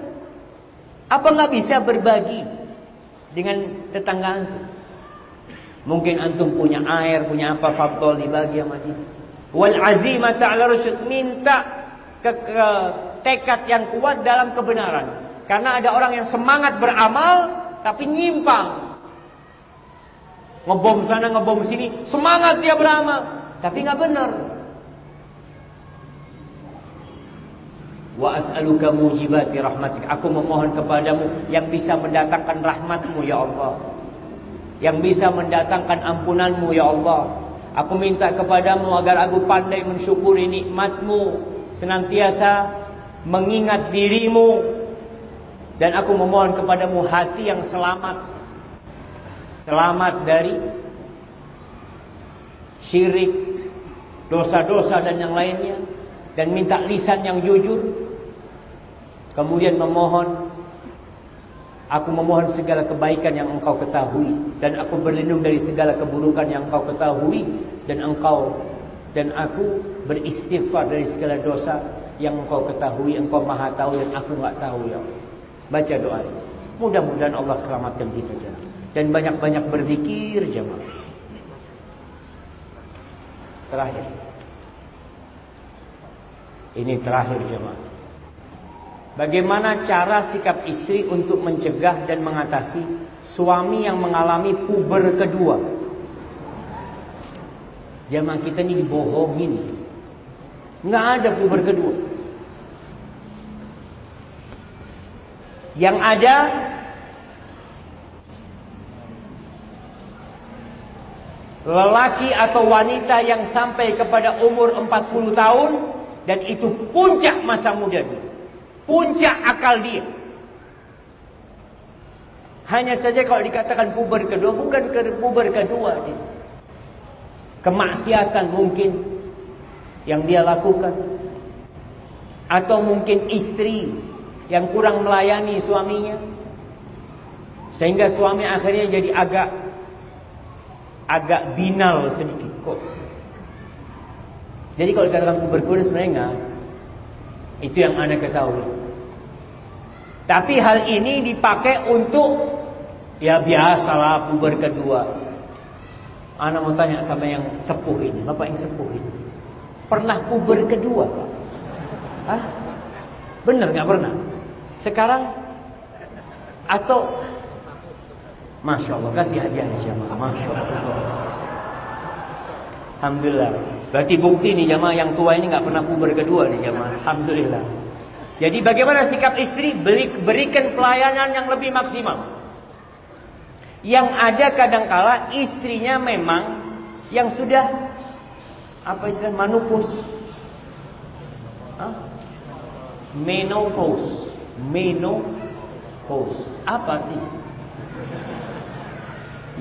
Apa nggak bisa berbagi dengan tetangga antum? Mungkin antum punya air, punya apa fadol dibagi sama dia. Wal azimata ala rusyd minta ke, ke tekad yang kuat dalam kebenaran. Karena ada orang yang semangat beramal tapi nyimpang. Ngebom sana, ngebom sini, semangat dia beramal, tapi nggak benar. Wa as'aluka mujibati rahmatik. Aku memohon kepadamu yang bisa mendatangkan rahmatmu ya Allah yang bisa mendatangkan ampunanmu ya Allah. Aku minta kepadamu agar aku pandai mensyukuri nikmatmu, senantiasa mengingat dirimu, dan aku memohon kepadamu hati yang selamat, selamat dari syirik, dosa-dosa dan yang lainnya, dan minta lisan yang jujur, kemudian memohon Aku memohon segala kebaikan yang engkau ketahui Dan aku berlindung dari segala keburukan yang engkau ketahui Dan engkau dan aku beristighfar dari segala dosa yang engkau ketahui, engkau maha tahu dan aku nggak tahu ya. Baca doa. Mudah-mudahan Allah selamatkan kita jemaah. Dan banyak-banyak berzikir jemaah. Terakhir. Ini terakhir jemaah. Bagaimana cara sikap istri untuk mencegah dan mengatasi suami yang mengalami puber kedua? Jamaah kita ini dibohongin. Nggak ada puber kedua. Yang ada lelaki atau wanita yang sampai kepada umur 40 tahun dan itu puncak masa muda dia. Puncak akal dia. Hanya saja kalau dikatakan puber kedua bukan ke puber kedua dia. Kemaksiatan mungkin yang dia lakukan atau mungkin istri yang kurang melayani suaminya sehingga suami akhirnya jadi agak agak binal sedikit kok. Jadi kalau dikatakan puber kedua sebenarnya enggak. Itu yang anda ketahui. Tapi hal ini dipakai untuk ya biasalah puber kedua. Anak mau tanya sama yang sepuh ini, bapak yang sepuh ini, pernah puber kedua, pak? Hah? Bener nggak pernah? Sekarang atau Masya Allah kasih hadiah jamaah Masya Allah Alhamdulillah Berarti bukti nih jamaah yang tua ini nggak pernah puber kedua nih jamaah Alhamdulillah Jadi bagaimana sikap istri Beri, Berikan pelayanan yang lebih maksimal yang ada kadangkala istrinya memang yang sudah apa istilah manupus. Hah? Menopause. Menopause. Apa artinya?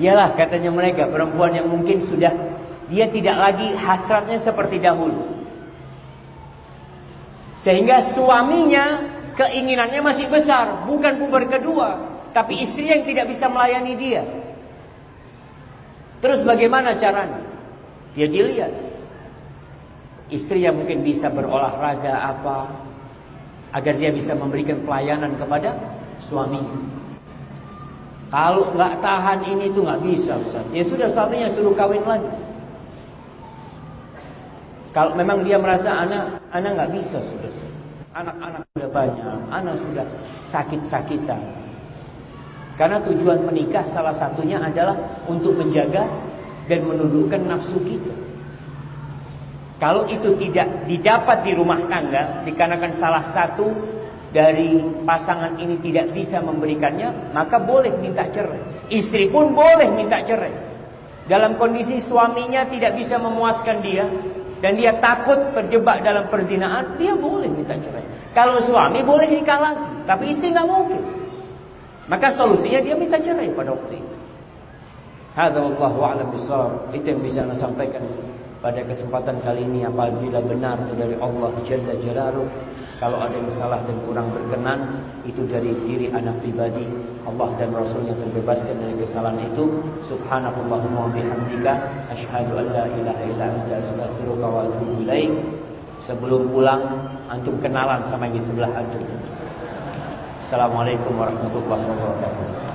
Iyalah katanya mereka perempuan yang mungkin sudah dia tidak lagi hasratnya seperti dahulu. Sehingga suaminya keinginannya masih besar, bukan puber kedua. Tapi istri yang tidak bisa melayani dia. Terus bagaimana caranya? Dia ya dilihat. Istri yang mungkin bisa berolahraga apa agar dia bisa memberikan pelayanan kepada suaminya. Kalau nggak tahan ini tuh nggak bisa Ustaz. Ya sudah suaminya suruh kawin lagi. Kalau memang dia merasa anak anak nggak bisa sudah. Anak-anak sudah banyak, anak sudah sakit-sakitan. Karena tujuan menikah salah satunya adalah untuk menjaga dan menundukkan nafsu kita. Kalau itu tidak didapat di rumah tangga, dikarenakan salah satu dari pasangan ini tidak bisa memberikannya, maka boleh minta cerai. Istri pun boleh minta cerai. Dalam kondisi suaminya tidak bisa memuaskan dia dan dia takut terjebak dalam perzinaan, dia boleh minta cerai. Kalau suami boleh nikah lagi, tapi istri nggak mungkin. Maka solusinya dia minta cerai pada waktu itu. Hadza wallahu a'lam bishawab. Itu yang bisa saya sampaikan pada kesempatan kali ini apabila benar dari Allah Jalla Jalaluh. Kalau ada yang salah dan kurang berkenan itu dari diri anak pribadi. Allah dan Rasulnya terbebaskan dari kesalahan itu. Subhanallahumma wa bihamdika asyhadu an la ilaha illa anta astaghfiruka wa atubu. Sebelum pulang antum kenalan sama yang di sebelah antum. Assalamualaikum warahmatullahi wabarakatuh.